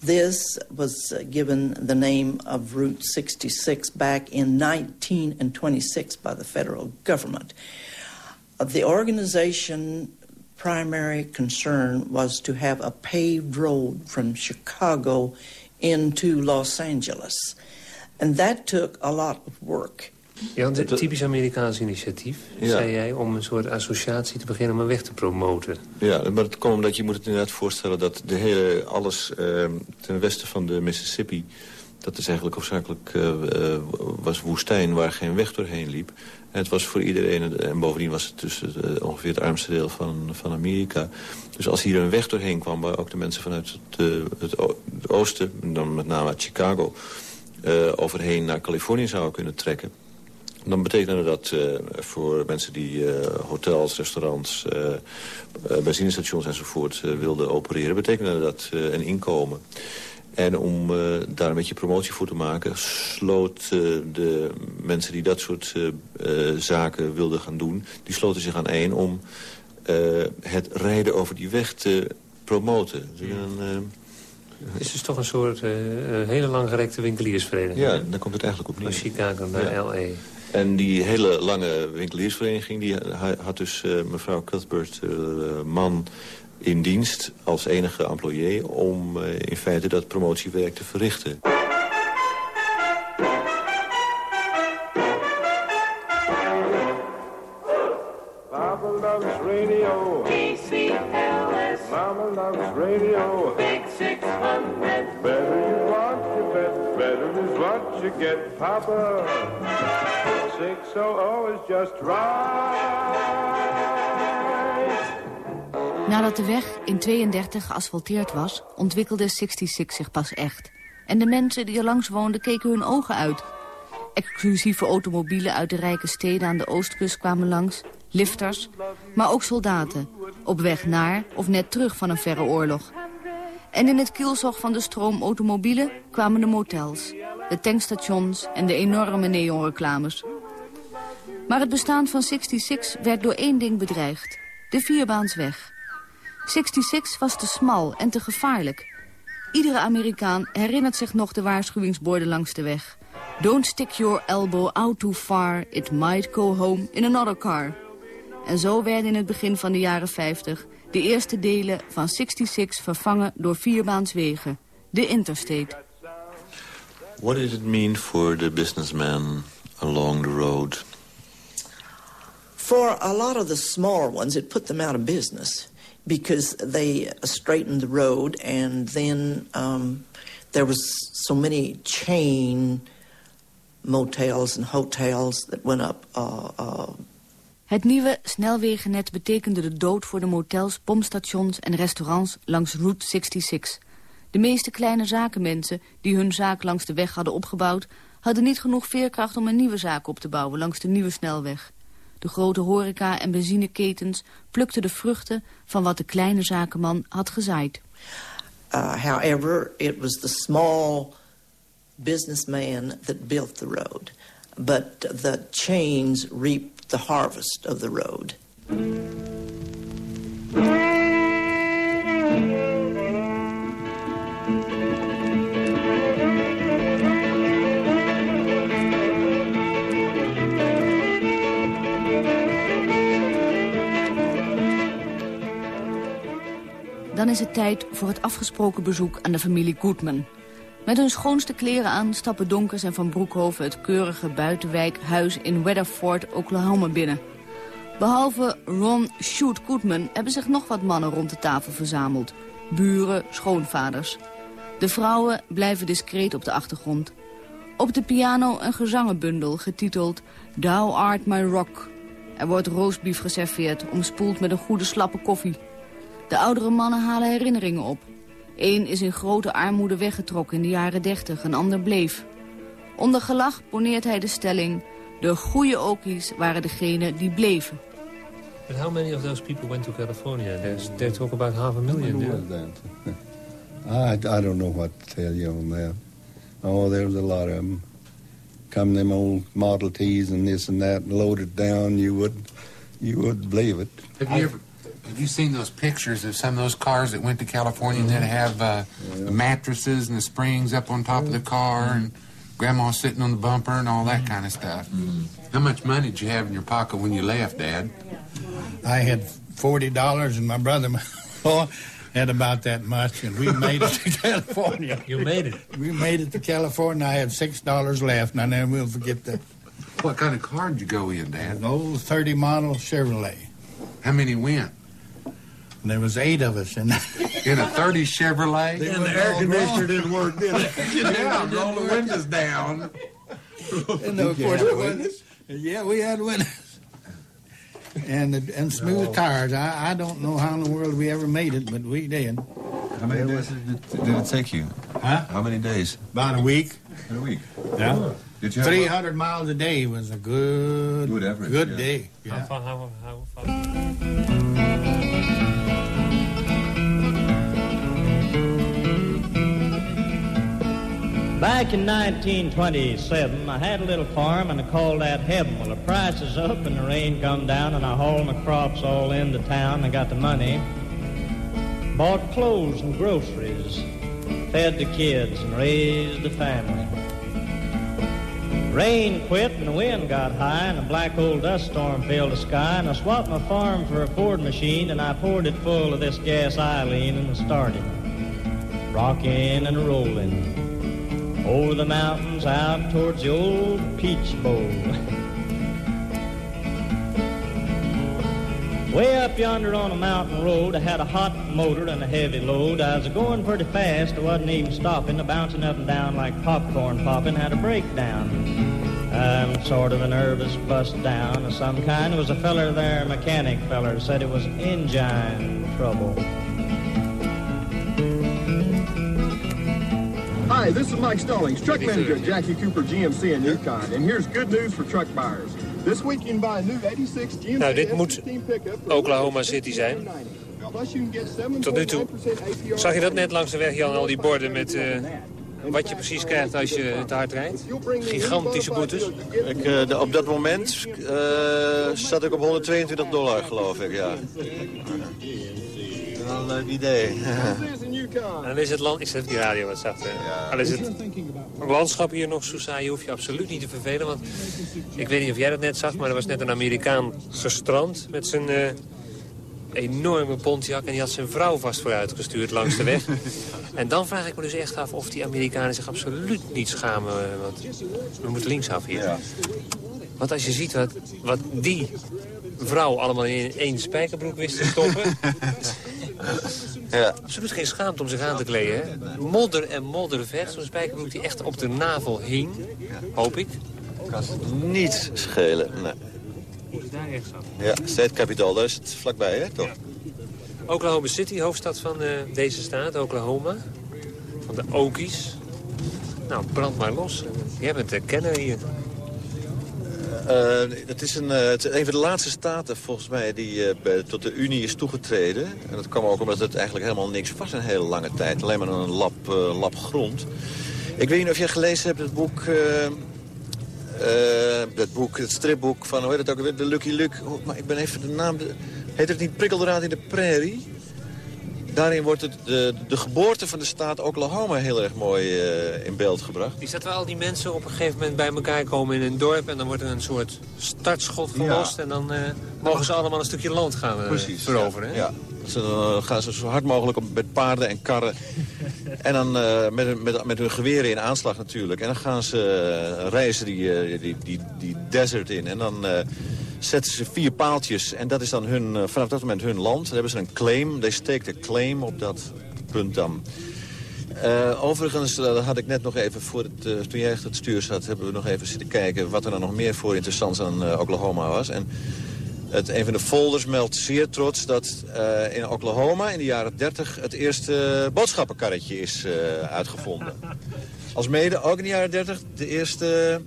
This was uh, given the name of Route 66 back in 1926 by the federal government. Uh, the organization primary concern was to have a paved road from Chicago into Los Angeles. And that took a lot of work. Ja, het typisch Amerikaans initiatief, ja. zei jij, om een soort associatie te beginnen om een weg te promoten. Ja, maar het komt omdat je moet het inderdaad voorstellen dat de hele, alles uh, ten westen van de Mississippi, dat is eigenlijk hoofdzakelijk uh, uh, was woestijn waar geen weg doorheen liep. En het was voor iedereen, en bovendien was het dus ongeveer het armste deel van, van Amerika. Dus als hier een weg doorheen kwam, waar ook de mensen vanuit het, het, het oosten, dan met name uit Chicago, overheen naar Californië zouden kunnen trekken dan betekende dat uh, voor mensen die uh, hotels, restaurants, uh, benzinestations enzovoort wilden opereren... betekende dat een inkomen. En om daar een beetje promotie voor te maken... sloot de mensen die dat soort zaken wilden gaan doen... die sloten zich aan één om het rijden over die weg te promoten. Dus een, het is dus toch een soort hele langgerekte winkeliersvereniging. Ja, daar komt het eigenlijk op neer. Van Chicago naar ja. L.A. En die hele lange winkeliersvereniging... die had dus uh, mevrouw Cuthbert uh, man in dienst als enige employé... om uh, in feite dat promotiewerk te verrichten. Papa loves radio. KCLS. Mama loves radio. Big 600. Better is what you bet. Better is what you get. Papa. 600 is just right. Nadat de weg in 32 geasfalteerd was, ontwikkelde 66 zich pas echt. En de mensen die er langs woonden keken hun ogen uit. Exclusieve automobielen uit de rijke steden aan de oostkust kwamen langs. Lifters, maar ook soldaten. Op weg naar of net terug van een verre oorlog. En in het kielzog van de stroom automobielen kwamen de motels, de tankstations en de enorme neonreclames. Maar het bestaan van 66 werd door één ding bedreigd. De vierbaansweg. 66 was te smal en te gevaarlijk. Iedere Amerikaan herinnert zich nog de waarschuwingsborden langs de weg. Don't stick your elbow out too far, it might go home in another car. En zo werden in het begin van de jaren 50 de eerste delen van 66 vervangen door vierbaanswegen, de interstate. What did it mean for the businessman along the road? For a lot of the smaller ones, it put them out of business because they straightened the road and then um, there was so many chain motels and hotels that went up uh, uh, Het nieuwe snelwegennet betekende de dood voor de motels, pompstations en restaurants langs Route 66. De meeste kleine zakenmensen die hun zaak langs de weg hadden opgebouwd... hadden niet genoeg veerkracht om een nieuwe zaak op te bouwen langs de nieuwe snelweg. De grote horeca- en benzineketens plukten de vruchten van wat de kleine zakenman had gezaaid. Uh, however, it was the small businessman that built the road. But the chains reaped the harvest of the road. Dan is het tijd voor het afgesproken bezoek aan de familie Goodman. Met hun schoonste kleren aan stappen Donkers en Van Broekhoven... het keurige buitenwijk huis in Weatherford, Oklahoma binnen. Behalve Ron Shoot Goodman hebben zich nog wat mannen rond de tafel verzameld. Buren, schoonvaders. De vrouwen blijven discreet op de achtergrond. Op de piano een gezangenbundel getiteld Thou Art My Rock. Er wordt roastbeef geserveerd, omspoeld met een goede slappe koffie. De oudere mannen halen herinneringen op. Eén is in grote armoede weggetrokken in de jaren dertig, een ander bleef. Onder gelach poneert hij de stelling... de goede okies waren degenen die bleven. But how many of those people went to California? There's, they talk about half a million. there. [laughs] I, I don't know what to tell you on that. Oh, there's a lot of them. Come them old Model Ts and this and that and load it down, you would, you would believe it. Have you ever have you seen those pictures of some of those cars that went to California and that have uh, the mattresses and the springs up on top of the car and grandma sitting on the bumper and all that kind of stuff? How much money did you have in your pocket when you left, Dad? I had forty dollars, and my brother [laughs] had about that much, and we made it to California. You made it. We made it to California. I had six dollars left, and I never will forget that. What kind of car did you go in, Dad? An old thirty model Chevrolet. How many went? There was eight of us in [laughs] In a 30 Chevrolet? They And the air conditioner didn't work, did it? [laughs] yeah, roll the windows down. [laughs] And of course, yeah, we had winners. And and smooth tires. I, I don't know how in the world we ever made it, but we did. How many days did it, did it take you? Huh? How many days? About a week. A week. Yeah. Did you Three hundred miles a day was a good Good average, good yeah. day. How far, how, how far? Back in 1927, I had a little farm and I called that heaven. Well, the price is up and the rain come down and I hauled my crops all into town. I got the money, bought clothes and groceries, fed the kids and raised the family. Rain quit and the wind got high and a black old dust storm filled the sky and I swapped my farm for a Ford machine and I poured it full of this gas Eileen and started rocking and rolling over the mountains out towards the old Peach Bowl. [laughs] Way up yonder on a mountain road, I had a hot motor and a heavy load. I was going pretty fast, I wasn't even stopping, I bouncing up and down like popcorn popping, had a breakdown. I'm sort of a nervous bust down of some kind. There was a feller there, mechanic feller, said it was engine trouble. Hi, this is Mike Stallings, truck manager at Jackie Cooper GMC in Yukon, and here's good news for truck buyers. This week you can buy a new 86 GMC Nou, dit moet S15 pickup for Oklahoma City zijn. Tot nu toe 7.9% APR. zag je dat net langs de weg, Jan, al die borden met eh, wat je precies krijgt als je te hard rijdt. Gigantische boetes. Ik, eh, de- op dat moment eh, zat ik op 122 dollar, geloof ik, ja. Wel een leuk idee. En dan is het land... Ik die radio wat zachter. Dan is het landschap hier nog zo saai. Je hoeft je absoluut niet te vervelen. Want ik weet niet of jij dat net zag, maar er was net een Amerikaan gestrand met zijn eh, enorme Pontiac. En die had zijn vrouw vast vooruitgestuurd langs de weg. [laughs] En dan vraag ik me dus echt af of die Amerikanen zich absoluut niet schamen. eh, Want we moeten linksaf hier. Want als je ziet wat, wat die vrouw allemaal in één spijkerbroek wist te stoppen... [laughs] Ja. Absoluut geen schaamte om zich aan te kleden. Hè? Modder en modder vet. Zo'n spijkerbroek die echt op de navel hing. Hoop ik. Kan niet schelen, nee. Moet daar rechts af. Ja, State Capital, daar is het vlakbij, hè, toch? Oklahoma City, hoofdstad van eh, deze staat, Oklahoma. Van de Okies. Nou, brand maar los. Jij bent de kenner hier. Eh, het is een, eh, het is een van de laatste staten volgens mij die eh, tot de Unie is toegetreden. En dat kwam ook omdat het eigenlijk helemaal niks was een hele lange tijd. Alleen maar een lap, lap grond. Ik weet niet of jij gelezen hebt het boek... dat boek, het stripboek van, hoe heet het ook alweer, de Lucky Luke. Oh, maar ik ben even de naam... heet het niet Prikkeldraad in de Prairie? Daarin wordt het, de, de geboorte van de staat Oklahoma heel erg mooi eh, in beeld gebracht. Die staat waar al die mensen op een gegeven moment bij elkaar komen in een dorp... en dan wordt er een soort startschot verlost... en dan eh, mogen ze allemaal een stukje land gaan eh, veroveren. hè? Ja. Dus dan gaan ze zo hard mogelijk op, met paarden en karren. [laughs] en dan met, hun- met, met hun geweren in aanslag natuurlijk. En dan gaan ze reizen die, die, die, die desert in. En dan zetten ze vier paaltjes. En dat is dan hun, eh, vanaf dat moment hun land. Dan hebben ze een claim. They stake a claim op dat punt dan. Eh, overigens, eh, had ik net nog even, voor het, eh, toen jij achter het stuur zat... hebben we nog even zitten kijken wat er dan nog meer voor interessants aan Oklahoma was. En het, een van de folders meldt zeer trots dat in Oklahoma in de jaren 30 het eerste boodschappenkarretje is uitgevonden. Als mede ook in de jaren 30 de eerste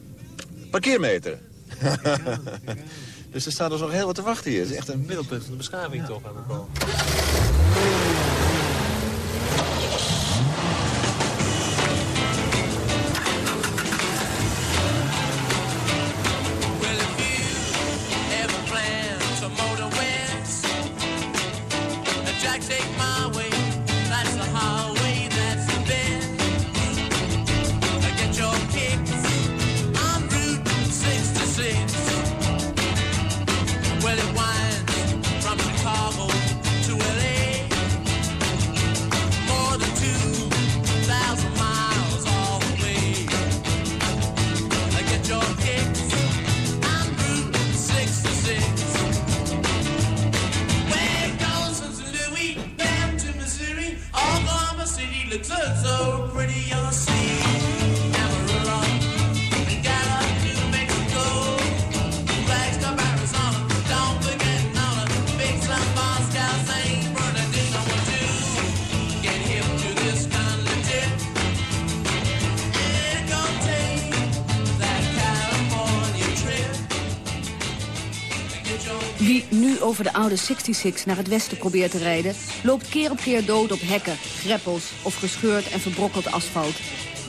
parkeermeter. [laughs] dus er staat dus nog heel wat te wachten hier. Het is echt een middelpunt van de beschaving toch aan het komen. Over de oude 66 naar het westen probeert te rijden... loopt keer op keer dood op hekken, greppels of gescheurd en verbrokkeld asfalt.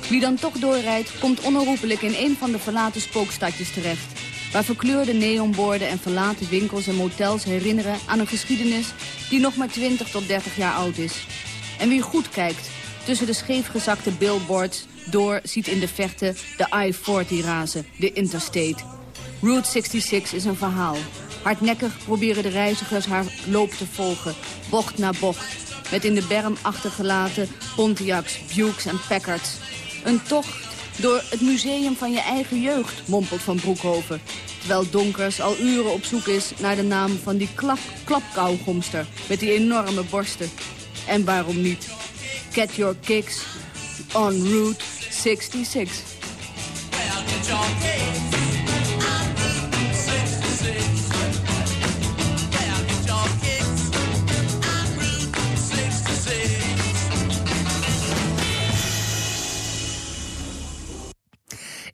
Wie dan toch doorrijdt, komt onherroepelijk in een van de verlaten spookstadjes terecht... waar verkleurde neonborden en verlaten winkels en motels herinneren aan een geschiedenis... die nog maar 20 tot 30 jaar oud is. En wie goed kijkt, tussen de scheefgezakte billboards door ziet in de verte de I-40 razen, de interstate... Route 66 is een verhaal. Hardnekkig proberen de reizigers haar loop te volgen, bocht na bocht. Met in de berm achtergelaten Pontiacs, Bukes en Packards. Een tocht door het museum van je eigen jeugd, mompelt Van Broekhoven. Terwijl Donkers al uren op zoek is naar de naam van die klap, klapkauwgomster met die enorme borsten. En waarom niet? Get your kicks on Route 66. get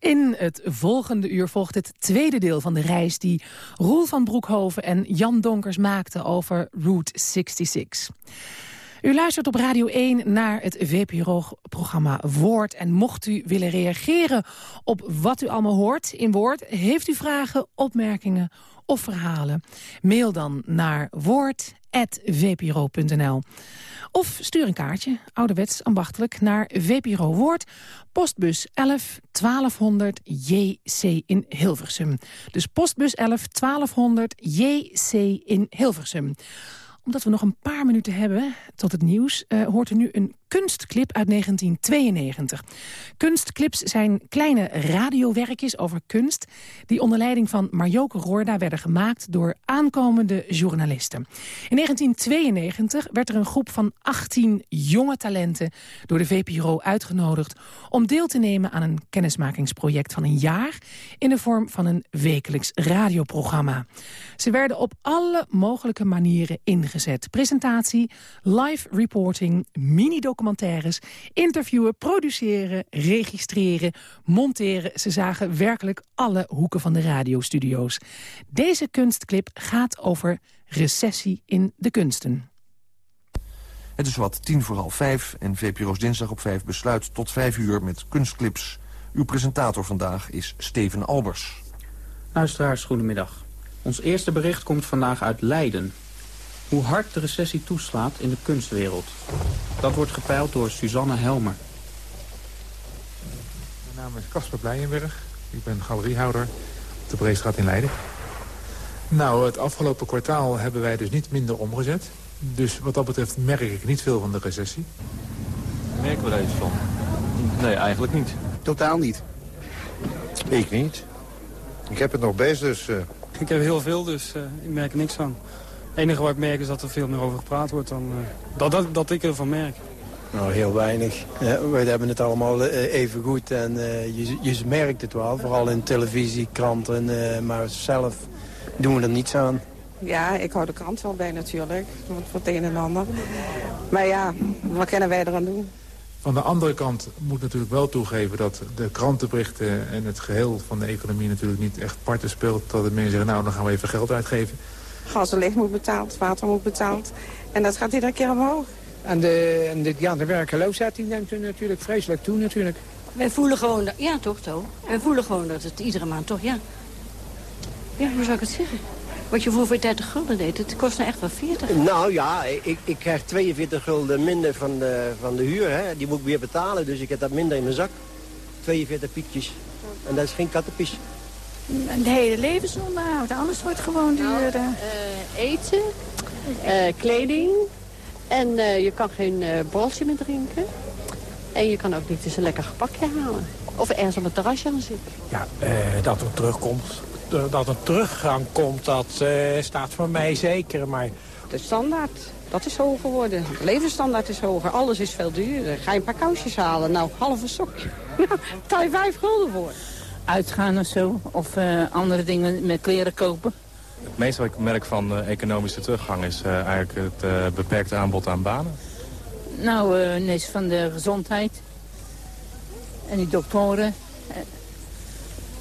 In het volgende uur volgt het tweede deel van de reis... die Roel van Broekhoven en Jan Donkers maakten over Route 66. U luistert op Radio 1 naar het VPRO-programma Woord. En mocht u willen reageren op wat u allemaal hoort in Woord... heeft u vragen, opmerkingen of verhalen... mail dan naar woord.vpro.nl. Of stuur een kaartje, ouderwets ambachtelijk, naar VPRO Woord... postbus 11 1200 JC in Hilversum. Dus postbus 11 1200 JC in Hilversum. Omdat we nog een paar minuten hebben tot het nieuws... Uh, hoort er nu een kunstclip uit 1992. Kunstclips zijn kleine radiowerkjes over kunst... die onder leiding van Marjoke Roorda werden gemaakt... door aankomende journalisten. In 1992 werd er een groep van 18 jonge talenten... door de VPRO uitgenodigd om deel te nemen aan een kennismakingsproject van een jaar... in de vorm van een wekelijks radioprogramma. Ze werden op alle mogelijke manieren ingezet. Presentatie, live reporting, mini-documentaires, interviewen, produceren, registreren, monteren. Ze zagen werkelijk alle hoeken van de radiostudio's. Deze kunstclip gaat over recessie in de kunsten. Het is wat tien voor half vijf en VPRO's Dinsdag op vijf besluit tot vijf uur met kunstclips. Uw presentator vandaag is Steven Albers. Luisteraars, goedemiddag. Ons eerste bericht komt vandaag uit Leiden. Hoe hard de recessie toeslaat in de kunstwereld. Dat wordt gepeild door Suzanne Helmer. Mijn naam is Casper Blijenberg. Ik ben galeriehouder op de Breestraat in Leiden. Nou, het afgelopen kwartaal hebben wij dus niet minder omgezet. Dus wat dat betreft merk ik niet veel van de recessie. Merken we daar iets van? Nee, eigenlijk niet. Totaal niet. Ik niet. Ik heb het nog best, dus... Uh... Ik heb heel veel, dus uh, ik merk er niks van. Het enige wat ik merk is dat er veel meer over gepraat wordt dan uh, dat, dat, dat ik ervan merk. Nou, heel weinig. Ja, we hebben het allemaal even goed en je, je merkt het wel. Vooral in televisie, kranten, maar zelf doen we er niets aan. Ja, ik hou de krant wel bij natuurlijk, voor het een en ander. Maar ja, wat kunnen wij eraan doen? Van de andere kant moet natuurlijk wel toegeven dat de krantenberichten en het geheel van de economie natuurlijk niet echt parten speelt. Dat de mensen zeggen, nou dan gaan we even geld uitgeven. Gas en licht moet betaald, water moet betaald. En dat gaat iedere keer omhoog. En de, en de, ja, de werkeloosheid die neemt natuurlijk vreselijk toe natuurlijk. Wij voelen gewoon, dat, ja toch zo. Wij voelen gewoon dat het iedere maand toch, ja. Ja, hoe zou ik het zeggen? Wat je voor 30 gulden deed, het kost nou echt wel 40. Nou ja, ik, ik krijg 42 gulden minder van de, van de huur. Hè. Die moet ik weer betalen, dus ik heb dat minder in mijn zak. 42 piekjes. En dat is geen kattenpies. De hele levensonderhoud, alles wordt gewoon duurder. Nou, uh, eten, uh, kleding en uh, je kan geen uh, broodje meer drinken. En je kan ook niet eens een lekker gepakje halen. Of ergens op een terrasje gaan zitten. Ja, dat er terugkomt dat er teruggang komt, dat uh, staat voor mij zeker. Maar... De standaard, dat is hoger geworden. De levensstandaard is hoger. Alles is veel duurder. Ga je een paar kousjes halen, nou, half een sokje. [laughs] Nou, betaal je vijf gulden voor. Uitgaan of zo, of uh, andere dingen met kleren kopen. Het meeste wat ik merk van uh, economische teruggang is uh, eigenlijk het beperkte aanbod aan banen. Nou, uh, van de gezondheid. En die doktoren.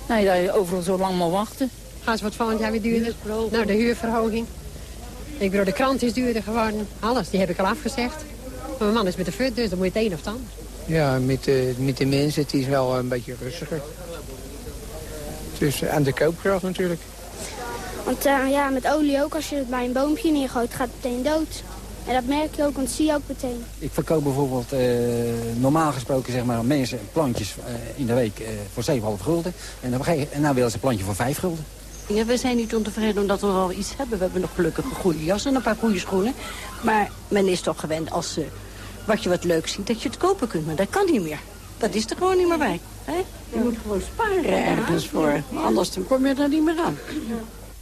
Nou, dat je overal zo lang moet wachten. Gaan ze wat volgend jaar weer duurder? Nou, de huurverhoging. Ik bedoel, de krant is duurder geworden. Alles, die heb ik al afgezegd. Maar mijn man is met de fut, dus dan moet je het een of het ander. Ja, met, uh, met de mensen, het is wel een beetje rustiger. Dus aan de koopkracht natuurlijk. Want uh, ja, met olie ook, als je het bij een boompje neergooit, gaat het meteen dood. En dat merk je ook, want dat zie je ook meteen. Ik verkoop bijvoorbeeld uh, normaal gesproken zeg maar, mensen plantjes uh, in de week uh, voor 7,5 gulden. En dan, en dan willen ze een plantje voor 5 gulden. Ja, we zijn niet ontevreden omdat we al iets hebben. We hebben nog gelukkig een goede jas en een paar goede schoenen. Maar men is toch gewend als wat je wat leuk ziet, dat je het kopen kunt. Maar dat kan niet meer. Dat is er gewoon niet meer bij. Hè? Je moet gewoon sparen ergens voor. Anders dan kom je er niet meer aan.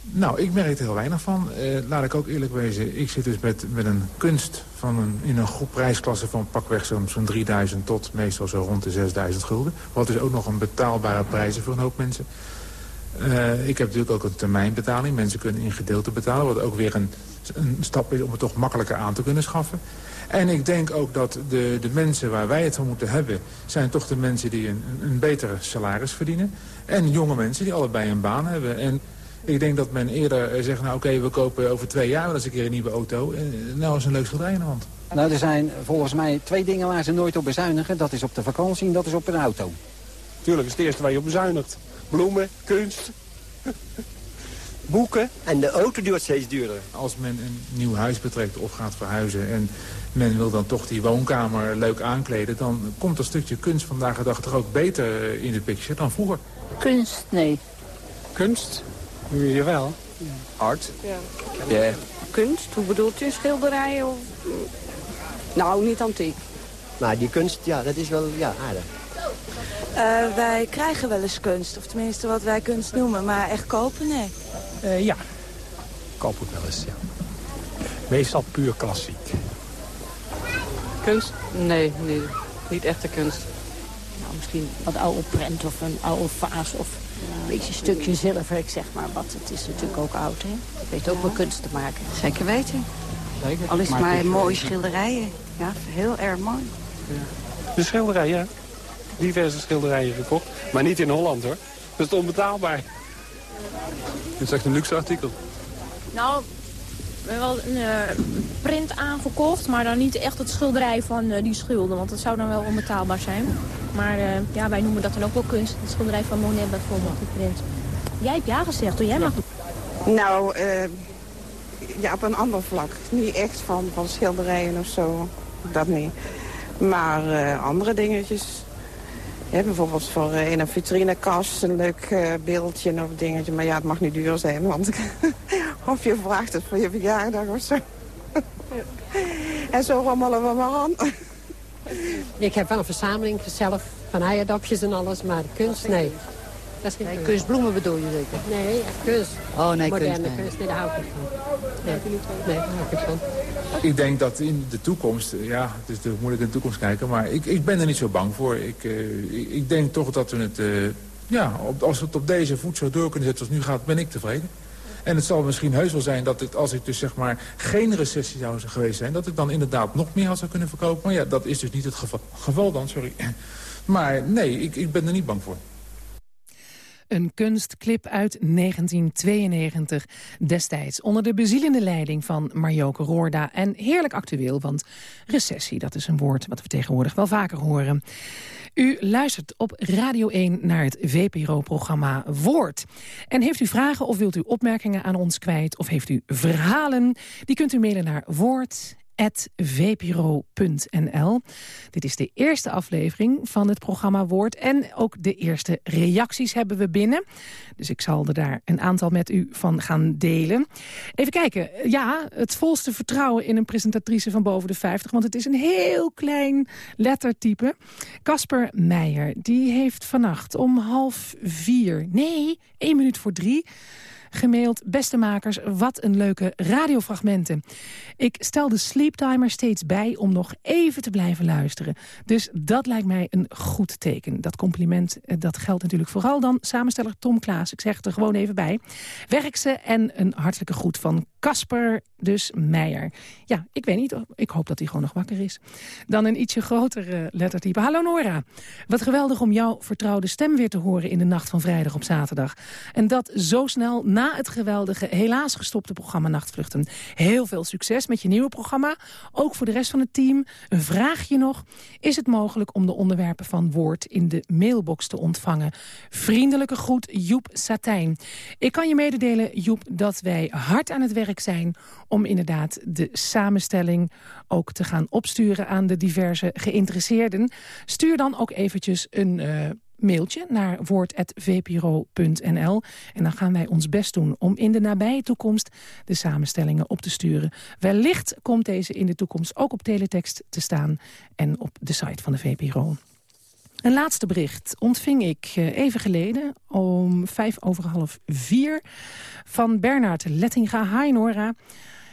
Nou, ik merk er heel weinig van. Uh, laat ik ook eerlijk wezen. Ik zit dus met, met een kunst van een, in een groep prijsklasse van pakweg zo'n zo 3000 tot meestal zo rond de 6000 gulden. Wat is ook nog een betaalbare prijzen voor een hoop mensen. Uh, ik heb natuurlijk ook een termijnbetaling. Mensen kunnen in gedeelte betalen. Wat ook weer een, een stap is om het toch makkelijker aan te kunnen schaffen. En ik denk ook dat de, de mensen waar wij het van moeten hebben... zijn toch de mensen die een, een betere salaris verdienen. En jonge mensen die allebei een baan hebben. En ik denk dat men eerder eh, zegt, nou oké, we kopen over twee jaar wel eens een keer een nieuwe auto. En eh, nou is een leuk schilderij in de hand. Nou, er zijn volgens mij twee dingen waar ze nooit op bezuinigen. Dat is op de vakantie en dat is op een auto. Tuurlijk, dat is het eerste waar je op bezuinigt. Bloemen, kunst, boeken. En de auto duurt steeds duurder. Als men een nieuw huis betrekt of gaat verhuizen... en men wil dan toch die woonkamer leuk aankleden... dan komt dat stukje kunst vandaag de dag toch ook beter in de picture dan vroeger. Kunst, nee. Kunst? Jawel. Art? Ja. Ja. Kunst, hoe bedoelt u? Schilderijen of... Nou, niet antiek. Maar die kunst, ja, dat is wel ja, aardig. Eh, wij krijgen wel eens kunst, of tenminste wat wij kunst noemen, maar echt kopen, nee. Eh, ja, koop ik wel eens, ja. Meestal puur klassiek. Kunst? Nee, nee, niet echte kunst. Nou, misschien wat oude prent of een oude vaas of een beetje stukje zilver, ik zeg maar wat. Het is natuurlijk ook oud, hè? Het weet ook wel kunst te maken. Zeker weten. Zeker. Al is het maar mooie schilderijen. Ja, heel erg mooi. De schilderij, ja. Diverse schilderijen gekocht. Maar niet in Holland, hoor. Dat is onbetaalbaar. Het is echt een luxe artikel. Nou, wel een eh, print aangekocht, maar dan niet echt het schilderij van eh, die schulden. Want dat zou dan wel onbetaalbaar zijn. Maar eh, ja, wij noemen dat dan ook wel kunst. Het schilderij van Monet bijvoorbeeld, die print. Jij hebt ja gezegd, hoor. Jij mag... Nou, ja, op een ander vlak. Niet echt van, van schilderijen of zo. Dat niet. Maar andere dingetjes. Bijvoorbeeld voor eh, in een vitrinekast een leuk eh, beeldje of dingetje. Maar ja, het mag niet duur zijn, want [laughs] of je vraagt het voor je verjaardag of zo. en zo rommelen we maar aan. Ik heb wel een verzameling zelf van eierdopjes en alles, maar kunst, nee. Dat is geen kunst. Kunstbloemen bedoel je zeker? Nee, echt kunst. Oh, nee, Moderne kunst, nee. kunst, nee, daar hou ik niet van. Nee, nee daar hou ik niet van. Ik denk dat in de toekomst, ja, het is natuurlijk moeilijk in de toekomst kijken... maar ik, ik ben er niet zo bang voor. Ik, eh, ik, ik denk toch dat we het, eh, ja, op, als we het op deze voet zo door kunnen zetten als het nu gaat, ben ik tevreden. En het zal misschien heus wel zijn dat het, als ik dus zeg maar geen recessie zou zijn geweest zijn... dat ik dan inderdaad nog meer had zou kunnen verkopen. Maar ja, dat is dus niet het geval, geval dan, sorry. Maar nee, ik, ik ben er niet bang voor. Een kunstclip uit 1992 destijds onder de bezielende leiding van Marjoke Roorda. En heerlijk actueel, want recessie, dat is een woord wat we tegenwoordig wel vaker horen. U luistert op Radio 1 naar het VPRO-programma Woord. En heeft u vragen of wilt u opmerkingen aan ons kwijt... of heeft u verhalen, die kunt u mailen naar woord vpro.nl. Dit is de eerste aflevering van het programma Woord. En ook de eerste reacties hebben we binnen. Dus ik zal er daar een aantal met u van gaan delen. Even kijken. Ja, het volste vertrouwen in een presentatrice van boven de 50. Want het is een heel klein lettertype. Casper Meijer, die heeft vannacht om half vier... Nee, één minuut voor drie gemaild. Beste makers, wat een leuke radiofragmenten. Ik stel de sleeptimer steeds bij om nog even te blijven luisteren. Dus dat lijkt mij een goed teken. Dat compliment eh, dat geldt natuurlijk vooral dan samensteller Tom Klaas. Ik zeg het er gewoon even bij. Werk ze en een hartelijke groet van Casper dus Meijer. Ja, ik weet niet. Ik hoop dat hij gewoon nog wakker is. Dan een ietsje groter uh, lettertype. Hallo Nora. Wat geweldig om jouw vertrouwde stem weer te horen in de nacht van vrijdag op zaterdag. En dat zo snel na het geweldige, helaas gestopte programma Nachtvluchten. Heel veel succes met je nieuwe programma. Ook voor de rest van het team. Een vraagje nog. Is het mogelijk om de onderwerpen van Woord in de mailbox te ontvangen? Vriendelijke groet Joep Satijn. Ik kan je mededelen, Joep, dat wij hard aan het werk zijn om inderdaad de samenstelling ook te gaan opsturen aan de diverse geïnteresseerden. Stuur dan ook eventjes een uh, mailtje naar woord.vpro.nl. En dan gaan wij ons best doen om in de nabije toekomst de samenstellingen op te sturen. Wellicht komt deze in de toekomst ook op teletext te staan en op de site van de VPRO. Een laatste bericht ontving ik even geleden om vijf over half vier van Bernard Lettinga. Hi Nora.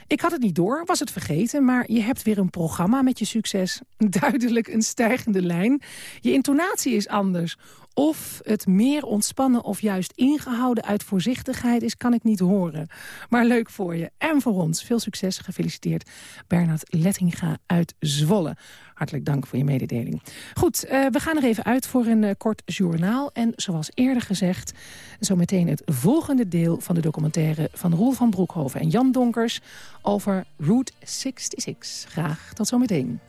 Ik had het niet door, was het vergeten, maar je hebt weer een programma met je succes. [laughs] Duidelijk een stijgende lijn. Je intonatie is anders. Of het meer ontspannen of juist ingehouden uit voorzichtigheid is, kan ik niet horen. Maar leuk voor je en voor ons. Veel succes, gefeliciteerd. Bernard Lettinga uit Zwolle. Hartelijk dank voor je mededeling. Goed, uh, we gaan er even uit voor een uh, kort journaal. En zoals eerder gezegd, zometeen het volgende deel van de documentaire... van Roel van Broekhoven en Jan Donkers over Route 66. Graag tot zometeen.